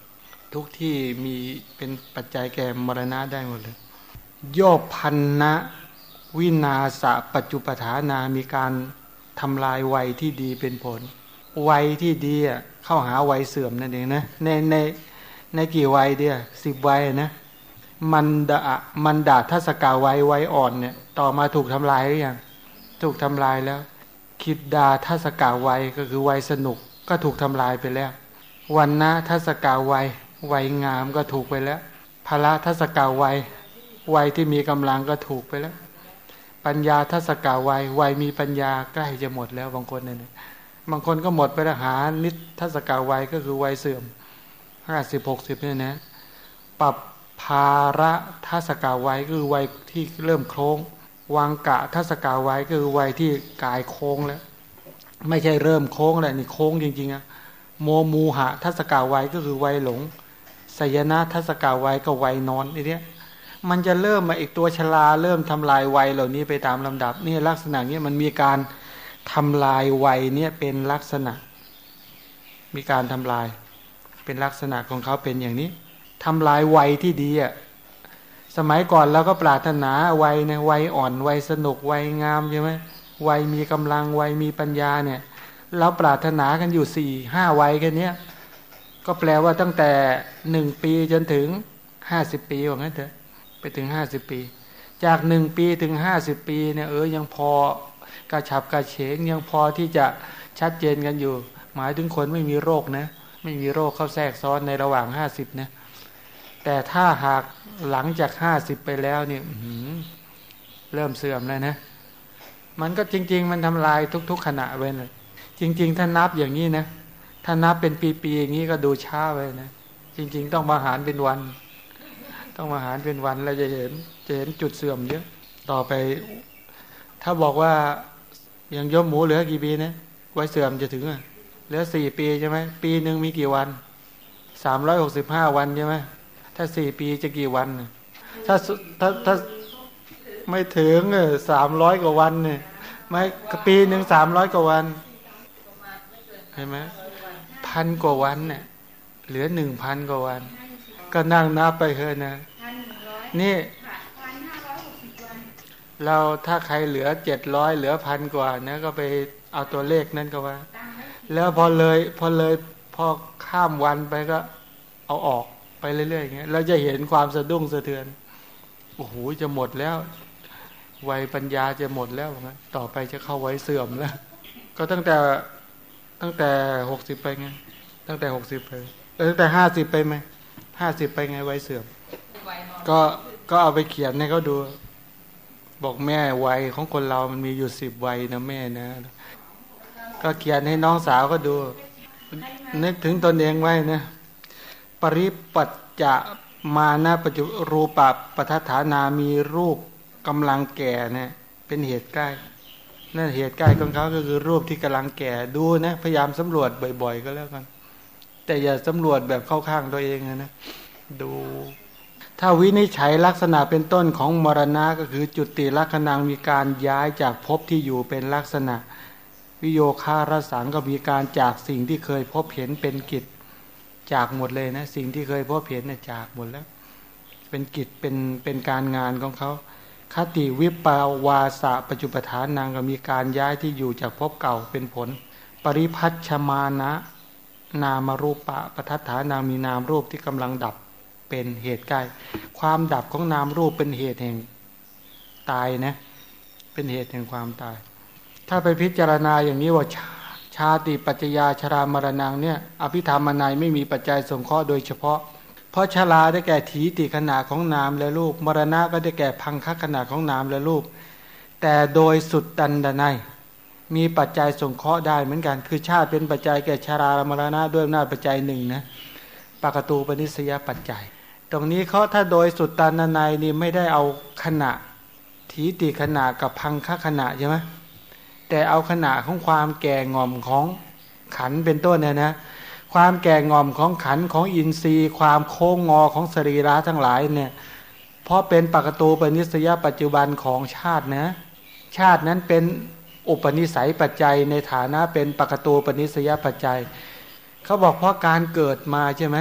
ทุกที่มีเป็นปัจจัยแก่มรณะได้หมดเลยโยพันนะวินาสะปัจจุปฐานามีการทำลายวัยที่ดีเป็นผล วัยที่ดีอะเข้าหาวัยเสื่อมนั่นเองนะในในในกี่วัยเดียสิบวัยนะมันดามันดาทัศกาวัยวัยอ่อนเนี่ย ต่อมาถูกทำลายหรือยังถูกทำลายแล้ว คิดดาทัศกาวัยก็คือวัยสนุกก็ถูกทำลายไปแล้ว วันนะทัศกาวัยวัยงามก็ถูกไปแล้วภละทัศกาวัยวัยที่มีกำลังก็ถูกไปแล้ว ปัญญาทัศกาวัยวัยมีปัญญาใกล้จะหมดแล้วบางคนเนี่ยบางคนก็หมดไปแล้วหานิทัศกาวัยก็คือวัยเสื่อมห้าสิบหกสิบเนี่ยนะปรับภาระทัศกาวัยคือวัยที่เริ่มโค้ง วังกะทัศกาวัยคือไวัยที่กายโค้งแล้ว ไม่ใช่เริ่มโค้งแหละนี่โค้งจริงๆอะโมมูหะทัศกาวัยก็คือไวัยหลงสยนาทัศกาวัยก็ไวัยนอนนี่เนี้ยมันจะเริ่มมาอีกตัวชลาเริ่มทำลายวัยเหล่านี้ไปตามลำดับนี่ลักษณะนี้มันมีการทำลายวัยเนี่ยเป็นลักษณะ มีการทำลาย เป็นลักษณะของเขาเป็นอย่างนี้ทำลายวัยที่ดีอะ สมัยก่อนเราก็ปรารถนาวัยในวัยอ่อนวัยสนุกวัยงามใช่ไหมวัยมีกำลังวัยมีปัญญาเนี่ย เราปรารถนากันอยู่สี่ห้าวัยแค่นี้ก็แปลว่าตั้งแต่หนึ่งปีจนถึงห้าสิบปีว่างั้นเถอะไปถึงห้าสิบปี จากหนึ่งปีถึงห้าสิบปีเนี่ยเออยังพอกระฉับกระเฉงยังพอที่จะชัดเจนกันอยู่ หมายถึงคนไม่มีโรคนะ ไม่มีโรคเข้าแทรกซ้อนในระหว่างห้าสิบนะแต่ถ้าหาก หลังจากห้าสิบไปแล้วเนี่ยเริ่มเสื่อมแล้วนะ มันก็จริง ๆ มันทำลายทุก ๆ ขณะเว้นเลยจริง ๆ ถ้านับอย่างนี้นะถ้านับเป็นปีๆอย่างนี้ก็ดูช้าไปนะจริง ๆ ต้องมาหารเป็นวัน ต้องมาหารเป็นวันเราจะเห็น จะเห็นจุดเสื่อมเยอะต่อไป ถ้าบอกว่ายังยมหมูเหลือกี่ปีนะไว้เสื่อมจะถึงอะเหลือสี่ปีใช่ไหมปีหนึ่งมีกี่วันสามร้อยหกสิบห้าวันใช่ไหม ถ้าสี่ปีจะกี่วัน ถ้าถ้าถ้าไม่ถึงสามร้อยกว่าวันเนี่ยไม่ปีหนึ่งสามร้อยกว่าวันเห็นไหมพันกว่าวันเนี่ยเหลือหนึ่งพันกว่าวัน ก็นั่งนับไปเถอะนะนี่เราถ้าใครเหลือเจ็ดร้อยเหลือพันกว่านะก็ไปเอาตัวเลขนั้นก็ว่า แล้วพอเลยพอเลยพอข้ามวันไปก็เอาออก ไปเรื่อยๆอย่างเงี้ยเราจะเห็นความสะดุ้งสะเทือนโอ้โหจะหมดแล้ววัยปัญญาจะหมดแล้วนะต่อไปจะเข้าไว้เสื่อมแล้ว ก็ตั้งแต่ตั้งแต่หกสิบไปไง ตั้งแต่หกสิบไปเออตั้งแต่ห้าสิบไปไหมห้าสิบไปไงไว้เสื่อม ก็ก็เอาไปเขียนให้เขาดู บอกแม่วัยของคนเรามันมีอยู่สิบวัยนะแม่นะ ก็เขียนให้น้องสาวก็ดู นึกถึงตนเองไว้นะ ปริปัจจะมานะปัจจุรูปปัฏฐานามีรูปกำลังแก่เนะเป็นเหตุใกล้นั่นเหตุใกล้ของเขาก็คือรูปที่กำลังแก่ดูนะพยายามสำรวจบ่อย ๆ ก็แล้วกัน แต่อย่าสำรวจแบบเข้าข้างตัวเองนะดู ถ้าวินิจฉัยลักษณะเป็นต้นของมรณะก็คือจุติลักษณังมีการย้ายจากภพที่อยู่เป็นลักษณะ วิโยคารสังก็มีการจากสิ่งที่เคยพบเห็นเป็นกิจ จากหมดเลยนะ สิ่งที่เคยพบเห็นเนี่ยจากหมดแล้ว เป็นกิจเป็นเป็นการงานของเขาคติวิปาวาสะปัจจุปทานนางก็มีการย้ายที่อยู่จากภพเก่าเป็นผล ปริพัชมานะนามรูปะปทัฏฐานางมีนามรูปที่กำลังดับเป็นเหตุใกล้ ความดับของนามรูปเป็นเหตุแห่งตายนะ เป็นเหตุแห่งความตาย ถ้าไปพิจารณาอย่างนี้ว่าาชาติปัจจยาชรามรณังเนี่ยอภิธรรมนายไม่มีปัจจัยสงเคราะห์โดยเฉพาะ เพราะชาลาได้แก่ถีติขนาดของนามและรูปมรณะก็ได้แก่พังคขนาดของนามและรูปแต่โดยสุดตันดนัยมีปัจจัยสงเคราะห์ได้เหมือนกัน คือชาติเป็นปัจจัยแก่ชารามรณะด้วยอำนาจปัจจัยหนึ่งนะปากตูปนิสยปัจจัย ตรงนี้เขาถ้าโดยสุดตันดนัยนี่ไม่ได้เอาขณะถีติขนาดกับพังคขนาดใช่ไหม แต่เอาขณะของความแก่งอมของขันเป็นต้นเนี่ยนะความแก่งอมของขันของอินทรีย์ ความโค้งงอของสรีระทั้งหลายเนี่ยเพราะเป็นปกตูปนิสยปัจจุบันของชาตินะ ชาตินั้นเป็นอุปนิสัยปัจจัยในฐานะเป็นปกตูปนิสยปัจจัยเขาบอกเพราะการเกิดมาใช่ไหม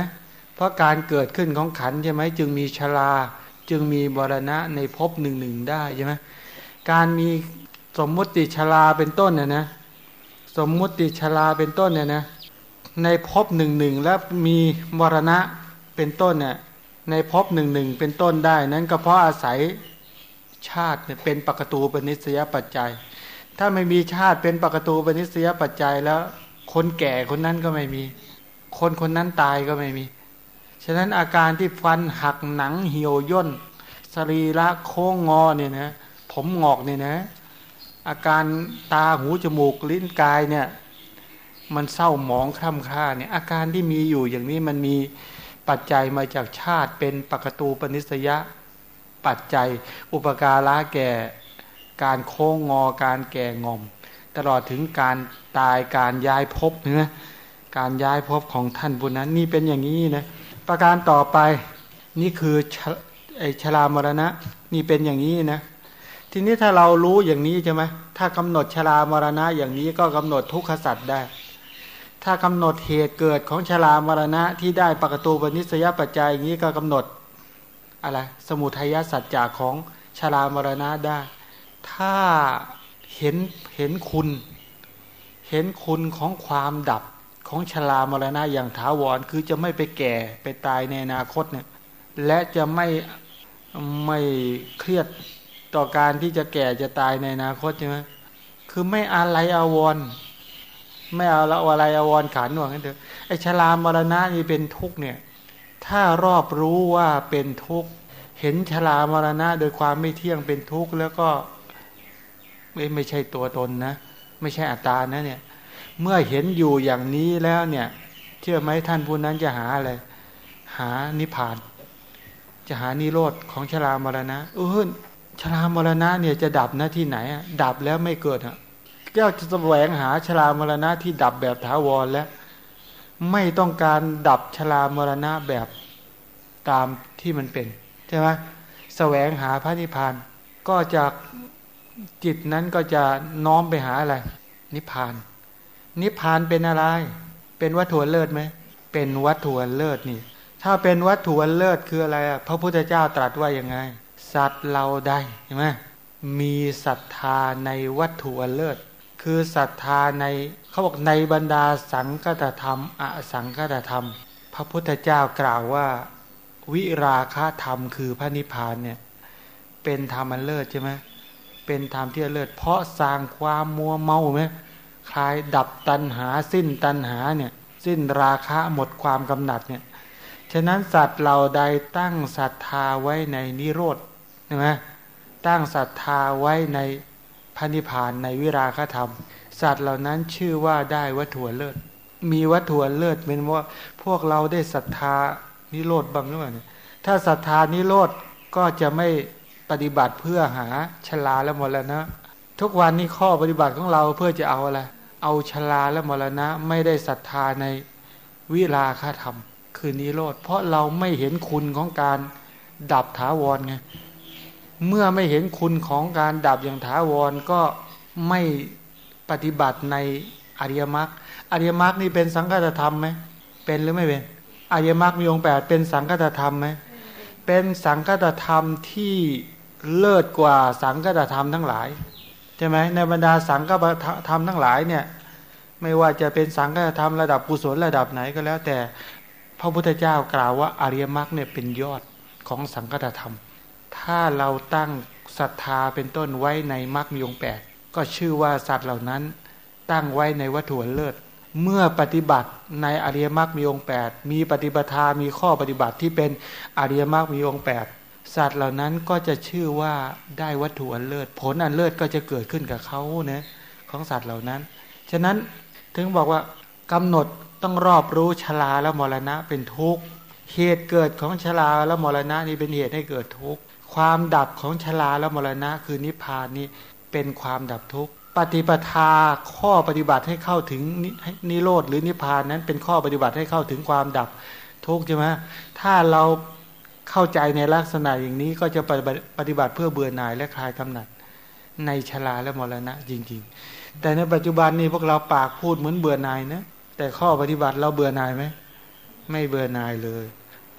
เพราะการเกิดขึ้นของขันใช่ไหมจึงมีชราจึงมีบรณะในภพหนึ่งหนึ่งได้ใช่ไหมการมี สมมุติชลาเป็นต้นเนี่ยนะสมมุติชลาเป็นต้นเนี่ยนะในภพหนึ่งหนึ่งแล้วมีมรณะเป็นต้นเนี่ยในภพหนึ่งหนึ่งเป็นต้นได้ นั้นก็เพราะอาศัยชาติเป็นปกตูปนิสยปัจจัย ถ้าไม่มีชาติเป็นปกตูปนิสยปัจจัยแล้ว คนแก่คนนั้นก็ไม่มี คนคนนั้นตายก็ไม่มี ฉะนั้นอาการที่ฟันหักหนังเหี่ยวย่นสรีระโค้งงอเนี่ยนะผมงอกเนี่ยนะ อาการตาหูจมูกลิ้นกายเนี่ย มันเศร้าหมองคล่ำคล้าเนี่ยอาการที่มีอยู่อย่างนี้มันมีปัจจัยมาจากชาติเป็นปกตูปนิสยะปัจจัย อุปการะแก่การโค้งงอการแก่งอม ตลอดถึงการตายการย้ายภพเนะการย้ายภพของท่านบุญนั้น นี่เป็นอย่างนี้นะประการต่อไปนี่คือไอชรามรณะ นี่เป็นอย่างนี้นะ ทีนี้ถ้าเรารู้อย่างนี้ใช่ไหมถ้ากำหนดชรามรณะอย่างนี้ก็กำหนดทุกขสัตว์ได้ ถ้ากำหนดเหตุเกิดของชรามรณะที่ได้ปกตูปนิสยปัจจัยอย่างนี้ก็กำหนดอะไรสมุทัยสัจจะของชรามรณะได้ ถ้าเห็นเห็นคุณ เห็นคุณของความดับของชรามรณะอย่างถาวรคือจะไม่ไปแก่ไปตายในอนาคตเนี่ยและจะไม่ไม่เครียด ต่อการที่จะแก่จะตายในอนาคตใช่ไหมคือไม่อะไรอาวรไม่เอาละอะไรอาวรขันหวงนั้นเถอะไอชรามรณะนี่เป็นทุกเนี่ย ถ้ารอบรู้ว่าเป็นทุกเห็นชรามรณะโดยความไม่เที่ยงเป็นทุกข์แล้วก็ไม่ไม่ใช่ตัวตนนะ ไม่ใช่อัตตานะเนี่ย เมื่อเห็นอยู่อย่างนี้แล้วเนี่ย เชื่อไหมท่านผู้นั้นจะหาอะไรหานิพพาน จะหานิโรธของชรามรณะเออ ชรามรณะเนี่ยจะดับน้าที่ไหน ดับแล้วไม่เกิดอะเจ้าจะแสวงหาชรามรณะที่ดับแบบถาวรแล้ว ไม่ต้องการดับชรามรณะแบบตามที่มันเป็นใช่ไหมแสวงหาพระนิพพานก็จะจิตนั้นก็จะน้อมไปหาอะไร นิพพาน นิพพานเป็นอะไร เป็นวัตถุเลิศไหมเป็นวัตถุเลิศนี่ ถ้าเป็นวัตถุเลิศคืออะไรอะพระพุทธเจ้าตรัสว่ายังไง สัตว์เราได้ใช่ไหมมีศรัทธาในวัตถุอเลิศ คือศรัทธาในเขาบอกในบรรดาสังคตธรรม อสังคตธรรม พระพุทธเจ้ากล่าวว่า วิราคะธรรมคือพระนิพพานเนี่ยเป็นธรรมอันเลิศใช่ไหมเป็นธรรมที่อเลิศ เพราะสร้างความมัวเมาไหมคลายดับตัณหาสิ้นตัณหาเนี่ยสิ้นราคะหมดความกำหนัดเนี่ยฉะนั้นสัตว์เราใดตั้งศรัทธาไว้ในนิโรธ ใช่ไหมตั้งศรัทธาไว้ในพระนิพพานในวิราคธรรม สัตว์เหล่านั้นชื่อว่าได้วัตถุอันเลิศ มีวัตถุอันเลิศเป็นว่าพวกเราได้ศรัทธานิโรธบ้างหรือเปล่าเนี่ยถ้าศรัทธานิโรธก็จะไม่ปฏิบัติเพื่อหาชลาและมรณะ ทุกวันนี้ข้อปฏิบัติของเราเพื่อจะเอาอะไร เอาชลาและมรณะไม่ได้ศรัทธาในวิราคธรรม คือนิโรธเพราะเราไม่เห็นคุณของการดับถาวรไง เมื่อไม่เห็นคุณของการดับอย่างถาวรก็ไม่ปฏิบัติในอริยมรรคอริยมรรคนี่เป็นสังฆตธรรมไหมเป็นหรือไม่เป็นอริยมรรคมีองค์แปดเป็นสังฆตธรรมไหมเป็นสังฆตธรรมที่เลิศกว่าสังฆตธรรมทั้งหลายใช่ไหมในบรรดาสังฆธรรมทั้งหลายเนี่ยไม่ว่าจะเป็นสังฆธรรมระดับกุศลระดับไหนก็แล้ว แต่พระพุทธเจ้ากล่าวว่าอริยมรรคเนี่ยเป็นยอดของสังฆธรรม ถ้าเราตั้งศรัทธาเป็นต้นไว้ในมรรคมีองแปดก็ชื่อว่าสัตว์เหล่านั้น ตั้งไว้ในวัตถุเลิศ เมื่อปฏิบัติในอริยมรรคมีองแปดมีปฏิปทามีข้อปฏิบัติที่เป็นอริยมรรคมีองแปดสัตว์เหล่านั้นก็จะชื่อว่าได้วัตถุอันเลิศ ผลอันเลิศก็จะเกิดขึ้นกับเขาเนี่ยของสัตว์เหล่านั้น ฉะนั้นถึงบอกว่ากำหนดต้องรอบรู้ชราและมรณะเป็นทุกข์เหตุเกิดของชราและมรณะนี่เป็นเหตุให้เกิดทุกข์ ความดับของชราและมรณะ คือนิพพานนี่เป็นความดับทุกข์ปฏิปทาข้อปฏิบัติให้เข้าถึงนิโรธหรือนิพพานนั้นเป็นข้อปฏิบัติให้เข้าถึงความดับทุกข์ใช่ไหมถ้าเราเข้าใจในลักษณะอย่างนี้ก็จะปฏิบัติเพื่อเบื่อหน่ายและคลายกำหนัด ในชราและมรณะจริง ๆ แต่ในปัจจุบันนี้พวกเราปากพูดเหมือนเบื่อหน่ายนะแต่ข้อปฏิบัติเราเบื่อหน่ายไหมไม่เบื่อหน่ายเลย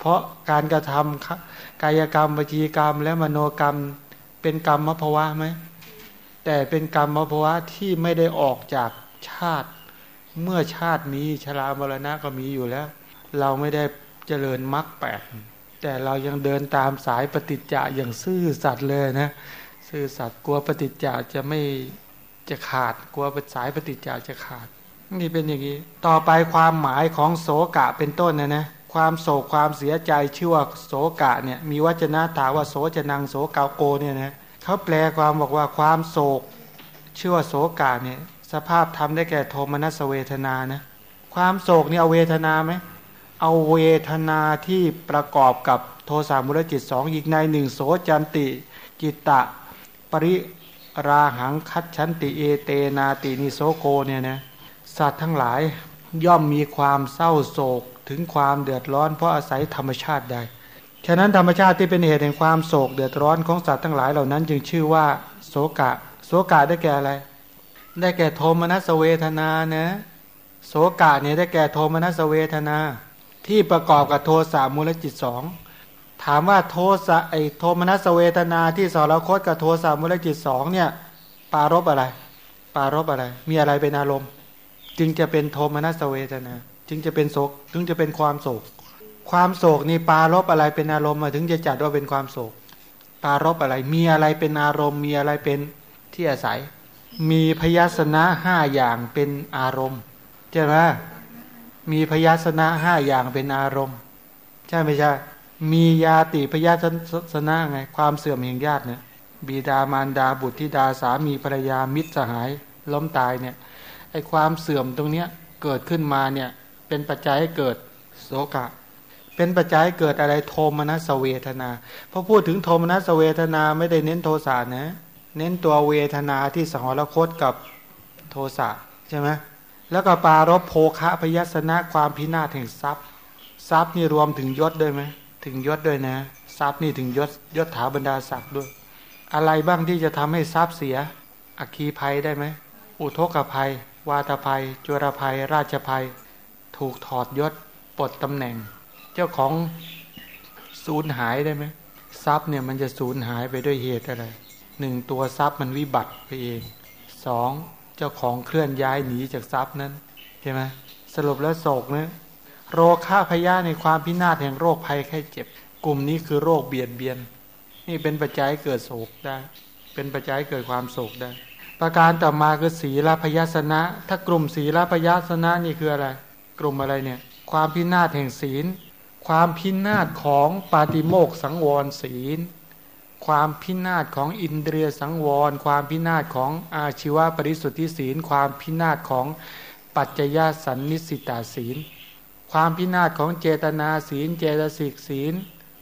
เพราะการกระทำกายกรรมวจีกรรม และมโนกรรมเป็นกรรมมภวะไหมแต่เป็นกรรมมภวะที่ไม่ได้ออกจากชาติ เมื่อชาติมีชรามรณะก็มีอยู่แล้ว เราไม่ได้เจริญมรรคแปดแต่เรายังเดินตามสายปฏิจจะอย่างซื่อสัตย์เลยนะซื่อสัตย์กลัวปฏิจจะจะไม่จะขาดกลัวสายปฏิจจะจะขาด นี่เป็นอย่างนี้ ต่อไปความหมายของโสกะเป็นต้นนะนะ ความโศกความเสียใจชื่อว่าโสกะเนี่ยมีวจนะถาว่าโสจนังโสกาโกเนี่ยนะเขาแปลความบอกว่าความโศกชื่อว่าโสกะเนี่ยสภาพทำได้แก่โทมนัสเวทนานะความโศกนี่เอาเวทนาไหมเอาเวทนาที่ประกอบกับโทสมูลจิตสองอีกนัยหนึ่งโสจันติจิตตะ ปะริฬาหังคัจฉันติเอเตนาติ โสโกเนี่ยนะสัตว์ทั้งหลายย่อมมีความเศร้าโศก ถึงความเดือดร้อน เพราะอาศัยธรรมชาติใด ฉะนั้นธรรมชาติที่เป็นเหตุแห่งความโศกเดือดร้อนของสัตว์ทั้งหลายเหล่านั้น จึงชื่อว่าโสกะโสกะได้แก่อะไร ได้แก่โทมนัสเวทนานะโสกะเนี่ยได้แก่โทมนัสเวทนา ที่ประกอบกับโทสะมูลจิตสองถามว่าโทสะไอโทมนัสเวทนาที่สารคตกับโทสะมูลจิตสองเนี่ยปารบอะไร ปารบอะไร มีอะไรเป็นอารมณ์ จึงจะเป็นโทมนัสเวทนา จึงจะเป็นโศกจึงจะเป็นความโศก ความโศกนี่ปารบอะไรเป็นอารมณ์มาถึงจะจัดว่าเป็นความโศก ปารบอะไรมีอะไรเป็นอารมณ์ มีอะไรเป็นที่อาศัย มีพยัสนะห้าอย่างเป็นอารมณ์ใช่ไหมมีพยาสนะห้าอย่างเป็นอารมณ์ ใช่ไม่ใช่มียาติพยาสนะไง ความเสื่อมแห่งญาติเนี่ยบิดามารดาบุตรธิดาสามีภรรยามิตรสหายล้มตายเนี่ยไอความเสื่อมตรงเนี้ยเกิดขึ้นมาเนี่ย เป็นปัจจัยให้เกิดโศกะ เป็นปัจจัยเกิดอะไรโทมนัสเวทนาพอพูดถึงโทมนัสเวทนาไม่ได้เน้นโทสะนะ เน้นตัวเวทนาที่สหรคตกับโทสะใช่ไหมแล้วก็ปารบโภคะพยัสนะความพินาศแห่งทรัพย์ ทรัพย์นี่รวมถึงยศด้วยไหมถึงยศด้วยนะ ทรัพย์นี่ถึงยศยศถาบรรดาศักดิ์ด้วย อะไรบ้างที่จะทำให้ทรัพย์เสียอัคคีภัยได้ไหมอุทกภัย วาตภัยจุรภัย ราชภัย ถูกถอดยศปลดตำแหน่ง เจ้าของสูญหายได้ไหมทรัพย์เนี่ยมันจะสูญหายไปด้วยเหตุอะไรหนึ่งตัวทรัพย์มันวิบัติไปเองสองเจ้าของเคลื่อนย้ายหนีจากทรัพย์นั้นใช่ไหมสรุปแล้วโศกนะโรค่าพยาในความพินาศแห่งโรคภัยแค่เจ็บ กลุ่มนี้คือโรคเบียดเบียน นี่เป็นปัจจัยเกิดโศกได้ เป็นปัจจัยเกิดความโศกได้ ประการต่อมาคือศีลพยัสนะ ถ้ากลุ่มศีลพยัสนะนี่คืออะไร กลุ่มอะไรเนี่ย ความพินาศแห่งศีล ความพินาศของปาติโมกสังวรศีล ความพินาศของอินเดียสังวร ความพินาศของอาชีวปริสุทธิศีล ความพินาศของปัจจยสันนิสิตาศีล ความพินาศของเจตนาศีล เจตสิกศีล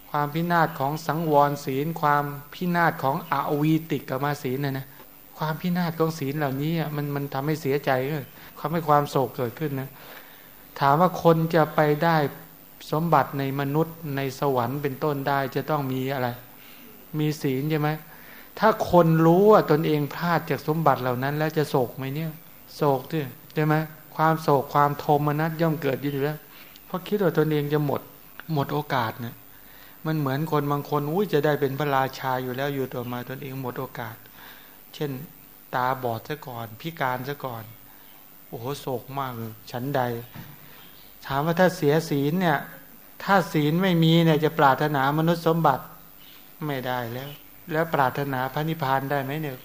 ความพินาศของสังวรศีล ความพินาศของอวีติกมาศีลนะนะความพินาศของศีลเหล่านี้มันมันทำให้เสียใจ ความให้ความโศกเกิดขึ้นนะ ถามว่าคนจะไปได้สมบัติในมนุษย์ในสวรรค์เป็นต้นได้จะต้องมีอะไร มีศีลใช่ไหมถ้าคนรู้ว่าตนเองพลาดจากสมบัติเหล่านั้น แล้วจะโศกไหมเนี่ยโศกที่ใช่ไหมความโศกความโทมนัสย่อมเกิดอยู่แล้วเพราะคิดว่าตนเองจะหมด หมดโอกาสเนี่ยมันเหมือนคนบางคนอุ้ยจะได้เป็นพระราชาอยู่แล้วอยู่ต่อมาตนเองหมดโอกาส เช่น ตาบอดซะก่อน พิการซะก่อน โอ้โหโศกมากเลยชั้นใด ถามว่าถ้าเสียศีลเนี่ย ถ้าศีลไม่มีเนี่ยจะปรารถนามนุษย์สมบัติไม่ได้แล้ว แล้วปรารถนาพระนิพพานได้ไหมเนี่ย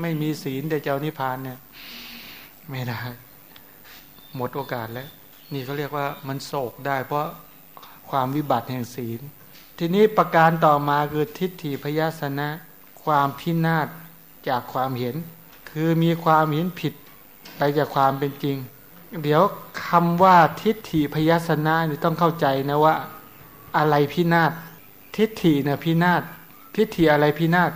ไม่มีศีลแต่เจ้านิพพานเนี่ย ไม่ได้ หมดโอกาสแล้ว นี่เขาเรียกว่ามันโศกได้ เพราะความวิบัติแห่งศีล ทีนี้ประการต่อมาคือทิฏฐิพยาสนะ ความพินาศจากความเห็น คือมีความเห็นผิดไปจากความเป็นจริง เดี๋ยว คำว่าทิฏฐิพยาสนะนี่ต้องเข้าใจนะว่า อะไรพินาศทิฏฐิเนี่ยพินาศทิฏฐิอะไรพินาศ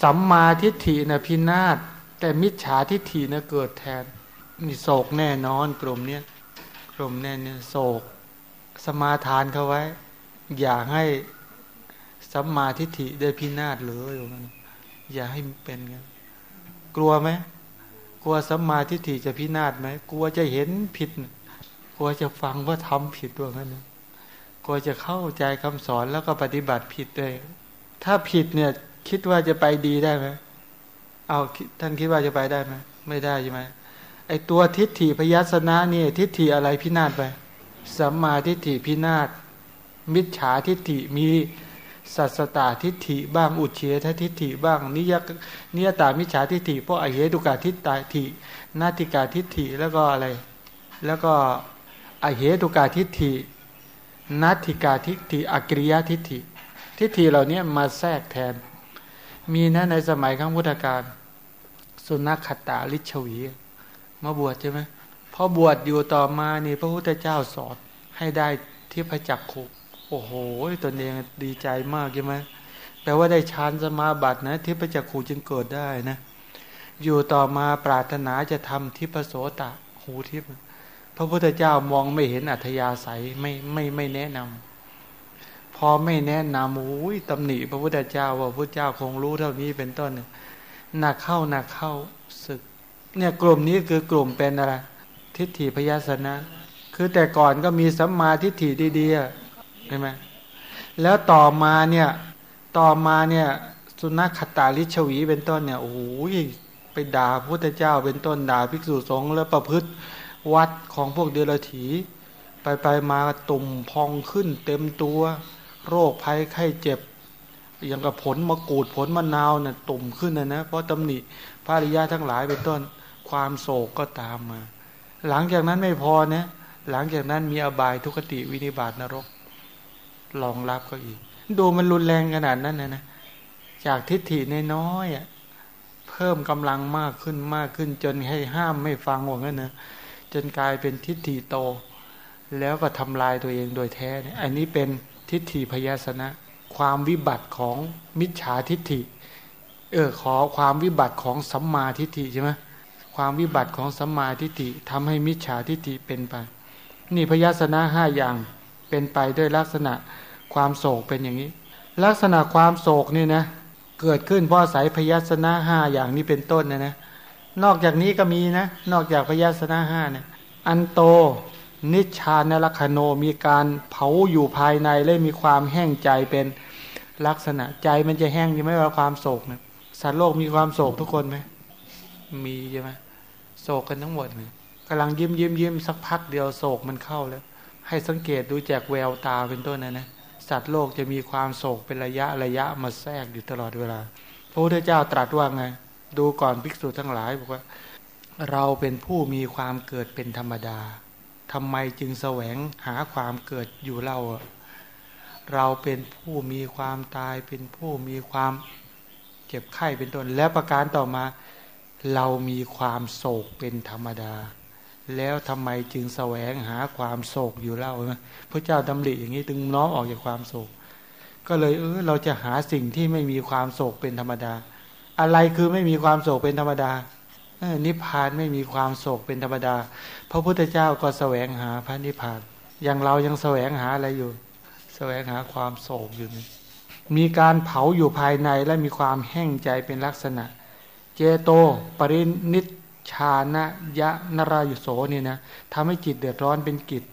สัมมาทิฏฐินี่ยพินาศแต่มิจฉาทิฏฐินี่ยเกิดแทนนี่โศกแน่นอนกลุ่มเนี้ยกลุ่มแน่เนี่ยโศก สมาทานเขาไว้ อย่าให้สัมมาทิฏฐิได้พินาศเลยมันอย่าให้เป็นไงกลัวไหมกลัวสัมมาทิฏฐิจะพินาศไหมกลัวจะเห็นผิด ลัวจะฟังว่าทำผิดด้วยกันนะกลัวจะเข้าใจคำสอนแล้วก็ปฏิบัติผิดด้วย ถ้าผิดเนี่ยคิดว่าจะไปดีได้ไหมเอาท่านคิดว่าจะไปได้ไหมไม่ได้ใช่ไหมไอตัวทิฏฐิพยัสนะนี่ทิฏฐิอะไรพินาศไปสัมมาทิฏฐิพินาศมิจฉาทิฏฐิมีสัสตาทิฏฐิบ้างอุเฉททิฏฐิบ้าง นิยนิยตามิจฉาทิฏฐิเพราะอเหตุกาทิฏฐินาติกาทิฏฐิแล้วก็อะไร แล้วก็ อเหตุกาทิฏฐินัตถิกาทิฏฐิอกริยทิฏฐิ ทิฏฐิเหล่านี้มาแทรกแทน มีนะในสมัยครั้งพุทธกาลสุนัขขตาลิชวี มาบวชใช่ไหมพอบวชอยู่ต่อมานี่พระพุทธเจ้าสอนให้ได้ที่พระจักขุโอ้โหตนเองดีใจมากใช่ไหมแปลว่าได้ฌานสมาบัตินะที่พระจักขูจึงเกิดได้นะ อยู่ต่อมาปรารถนาจะทำทิพโสตะหูทิพพ ระพุทธเจ้ามองไม่เห็นอัธยาศัยไม่ไม่ไม่แนะนำพอไม่แนะนำอุ้ยตำหนิพระพุทธเจ้าว่าพระเจ้าคงรู้เท่านี้เป็นต้นหนักเข้าหนักเข้าศึก เนี่ยกลุ่มนี้คือกลุ่มเป็นอะไรทิฏฐิพยาสนะ คือแต่ก่อนก็มีสัมมาทิฏฐิดีๆใช่ไหมแล้วต่อมาเนี่ยต่อมาเนี่ยสุนัขขตาลิชวีเป็นต้นเนี่ยโอ้ยไปด่าพระพุทธเจ้าเป็นต้นด่าภิกษุสงฆ์แล้วประพฤติ วัดของพวกเดรัจฉีไปไปมาตุ่มพองขึ้นเต็มตัว โรคภัยไข้เจ็บ อย่างกับผลมะกรูดผลมะนาวเนี่ยตุ่มขึ้นนะนะเพราะตำหนิพระริยะทั้งหลายเป็นต้นความโศกก็ตามมา หลังจากนั้นไม่พอนะหลังจากนั้นมีอบายทุกติวินิบาตนรกรองรับก็อีก ดูมันรุนแรงขนาดนั้นนะนะจากทิฏฐินน้อยๆอะเพิ่มกำลังมากขึ้นมากขึ้นจนให้ห้ามไม่ฟังว่างั้นนะ จนกลายเป็นทิฏฐิโต แล้วก็ทำลายตัวเองโดยแท้เนี่ยอันนี้เป็นทิฏฐิพยาสนะ ความวิบัติของมิจฉาทิฏฐิเออขอความวิบัติของสัมมาทิฏฐิใช่ไหมความวิบัติของสัมมาทิฏฐิทำให้มิจฉาทิฏฐิเป็นไป นี่พยาสนะห้าอย่างเป็นไปด้วยลักษณะความโศกเป็นอย่างนี้ ลักษณะความโศกนี่นะเกิดขึ้นเพราะสายพยาสนะห้าอย่างนี้เป็นต้นนะนะ นอกจากนี้ก็มีนะ นอกจากพยาสนะห้าเนี่ย อันโต นิชานลัคโนมีการเผาอยู่ภายในและมีความแห้งใจเป็นลักษณะใจมันจะแห้งยังไม่ว่าความโศกเนะสัตว์โลกมีความโศกทุกคนไหมมีใช่ไหมโศกกันทั้งหมดเลยกำลังยิ้มยิ้มยิ้มสักพักเดียวโศกมันเข้าแล้ว ให้สังเกตดูจากแววตาเป็นต้นนะนะสัตว์โลกจะมีความโศกเป็นระยะระยะมาแทรกอยู่ตลอดเวลาพระพุทธเจ้าตรัสว่าไง ดูก่อนภิกษุทั้งหลายบอกว่า เราเป็นผู้มีความเกิดเป็นธรรมดาทำไมจึงแสวงหาความเกิดอยู่เล่าเราเป็นผู้มีความตายเป็นผู้มีความเจ็บไข้เป็นต้น และประการต่อมา เรามีความโศกเป็นธรรมดา แล้วทำไมจึงแสวงหาความโศกอยู่เล่าพระเจ้าดำริอย่างนี้จึงน้อมออกจากความโศก ก็เลยเออเราจะหาสิ่งที่ไม่มีความโศกเป็นธรรมดา อะไรคือไม่มีความโศกเป็นธรรมดานิพพานไม่มีความโศกเป็นธรรมดา พระพุทธเจ้าก็แสวงหาพระนิพพาน อย่างเรายังแสวงหาอะไรอยู่ แสวงหาความโศกอยู่นี่มีการเผาอยู่ภายในและมีความแห้งใจเป็นลักษณะ เจโตปรินิชานะยะนรายุโสเนี่ยนะทำให้จิตเดือดร้อนเป็นกิจ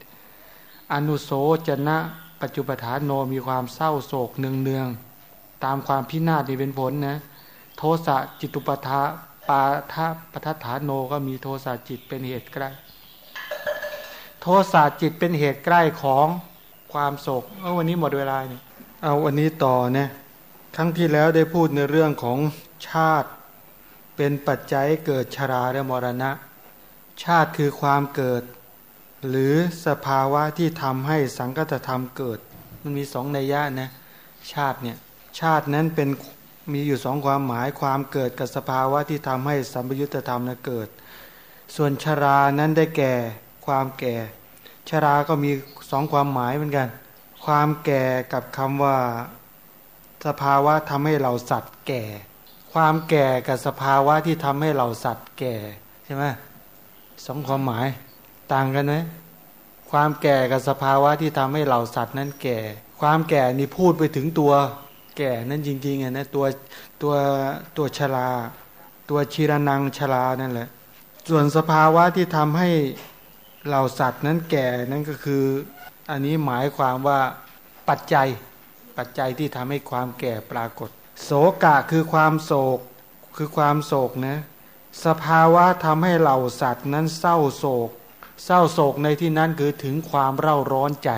อนุโสจนะปัจจุปฐานโนมีความเศร้าโศกเนืองเนืองตามความพินาศนี่เป็นผลนะ โทสะจิตุปทาปาทะปทัฐานโนก็มีโทสะจิตเป็นเหตุใกล้ โทสะจิตเป็นเหตุใกล้ของความโศกเออวันนี้หมดเวลาเนี่ยเอาวันนี้ต่อนี่ยครั้งที่แล้วได้พูดในเรื่องของชาติ เป็นปัจจัยเกิดชราและมรณะ ชาติคือความเกิด หรือสภาวะที่ทำให้สังกัตธรรมเกิด มันมีสองในย่านะชาติเนี่ยชาตินั้นเป็น มีอยู่สองความหมายความเกิดกับสภาวะที่ทำให้สัมปยุตธรรมนั้นเกิด ส่วนชรานั้นได้แก่ความแก่ ชราก็มีสองความหมายเหมือนกัน ความแก่กับคำว่าสภาวะทำให้เราสัตว์แก่ ความแก่กับสภาวะที่ทำให้เราสัตว์แก่ใช่ไหมสองความหมายต่างกันไหมความแก่กับสภาวะที่ทำให้เราสัตว์นั้นแก่ ความแก่นี่พูดไปถึงตัว แก่นั่นจริงๆอะนะตัวตัวตัวชรา ตัวชิรนังชรานั่นแหละ ส่วนสภาวะที่ทำให้เราสัตว์นั้นแก่นั่นก็คือ อันนี้หมายความว่าปัจจัยปัจจัยที่ทำให้ความแก่ปรากฏ โศกะคือความโศกคือความโศกนะสภาวะทำให้เราสัตว์นั้นเศร้าโศก เศร้าโศกในที่นั้นคือถึงความเร่าร้อนใจ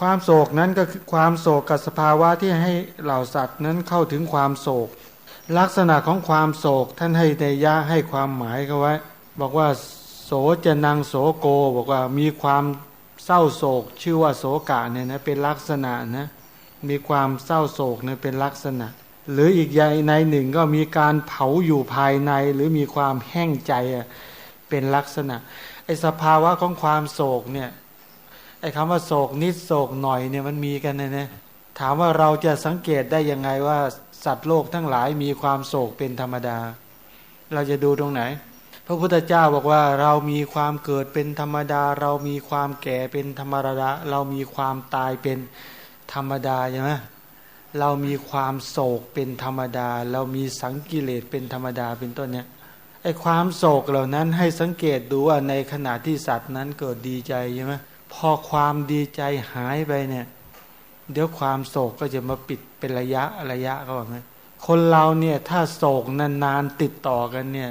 ความโศกนั้นก็คือความโศกกับสภาวะที่ให้เหล่าสัตว์นั้นเข้าถึงความโศก ลักษณะของความโศกท่านให้ในยะให้ความหมายเขาไว้ บอกว่าโสจะนางโสโก บอกว่ามีความเศร้าโศก ชื่อว่าโศกะเนี่ยนะเป็นลักษณะนะมีความเศร้าโศกเนี่ยเป็นลักษณะ หรืออีกอย่างในหนึ่งก็มีการเผาอยู่ภายในหรือมีความแห้งใจเป็นลักษณะไอสภาวะของความโศกเนี่ย ไอ้คำว่าโศกนิดโศกหน่อยเนี่ยมันมีกันนะเนี่ยถามว่าเราจะสังเกตได้ยังไงว่าสัตว์โลกทั้งหลายมีความโศกเป็นธรรมดา เราจะดูตรงไหน พระพุทธเจ้าบอกว่าเรามีความเกิดเป็นธรรมดา เรามีความแก่เป็นธรรมดา เรามีความตายเป็นธรรมดาใช่ไหมเรามีความโศกเป็นธรรมดา เรามีสังกิเลสเป็นธรรมดาเป็นต้นเนี่ยไอ้ความโศกเหล่านั้นให้สังเกตดูว่าในขณะที่สัตว์นั้นเกิดดีใจใช่ไหม พอความดีใจหายไปเนี่ย เดี๋ยวความโศกก็จะมาปิดเป็นระยะระยะก็ว่าไงคนเราเนี่ยถ้าโศกนานๆติดต่อกันเนี่ย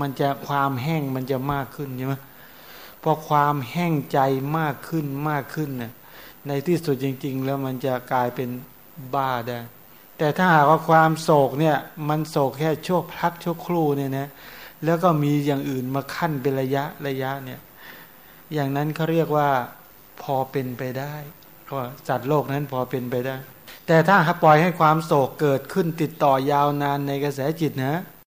มันจะความแห้งมันจะมากขึ้นใช่ไหมพอความแห้งใจมากขึ้นมากขึ้นเนี่ยในที่สุดจริง ๆ แล้วมันจะกลายเป็นบ้าได้ แต่ถ้าหากว่าความโศกเนี่ย มันโศกแค่ชั่วพักชั่วครู่เนี่ยนะแล้วก็มีอย่างอื่นมาขั้นเป็นระยะระยะเนี่ย อย่างนั้นเขาเรียกว่าพอเป็นไปได้ก็จัดโลกนั้นพอเป็นไปได้ แต่ถ้าปล่อยให้ความโศกเกิดขึ้นติดต่อยาวนานในกระแสจิตนะ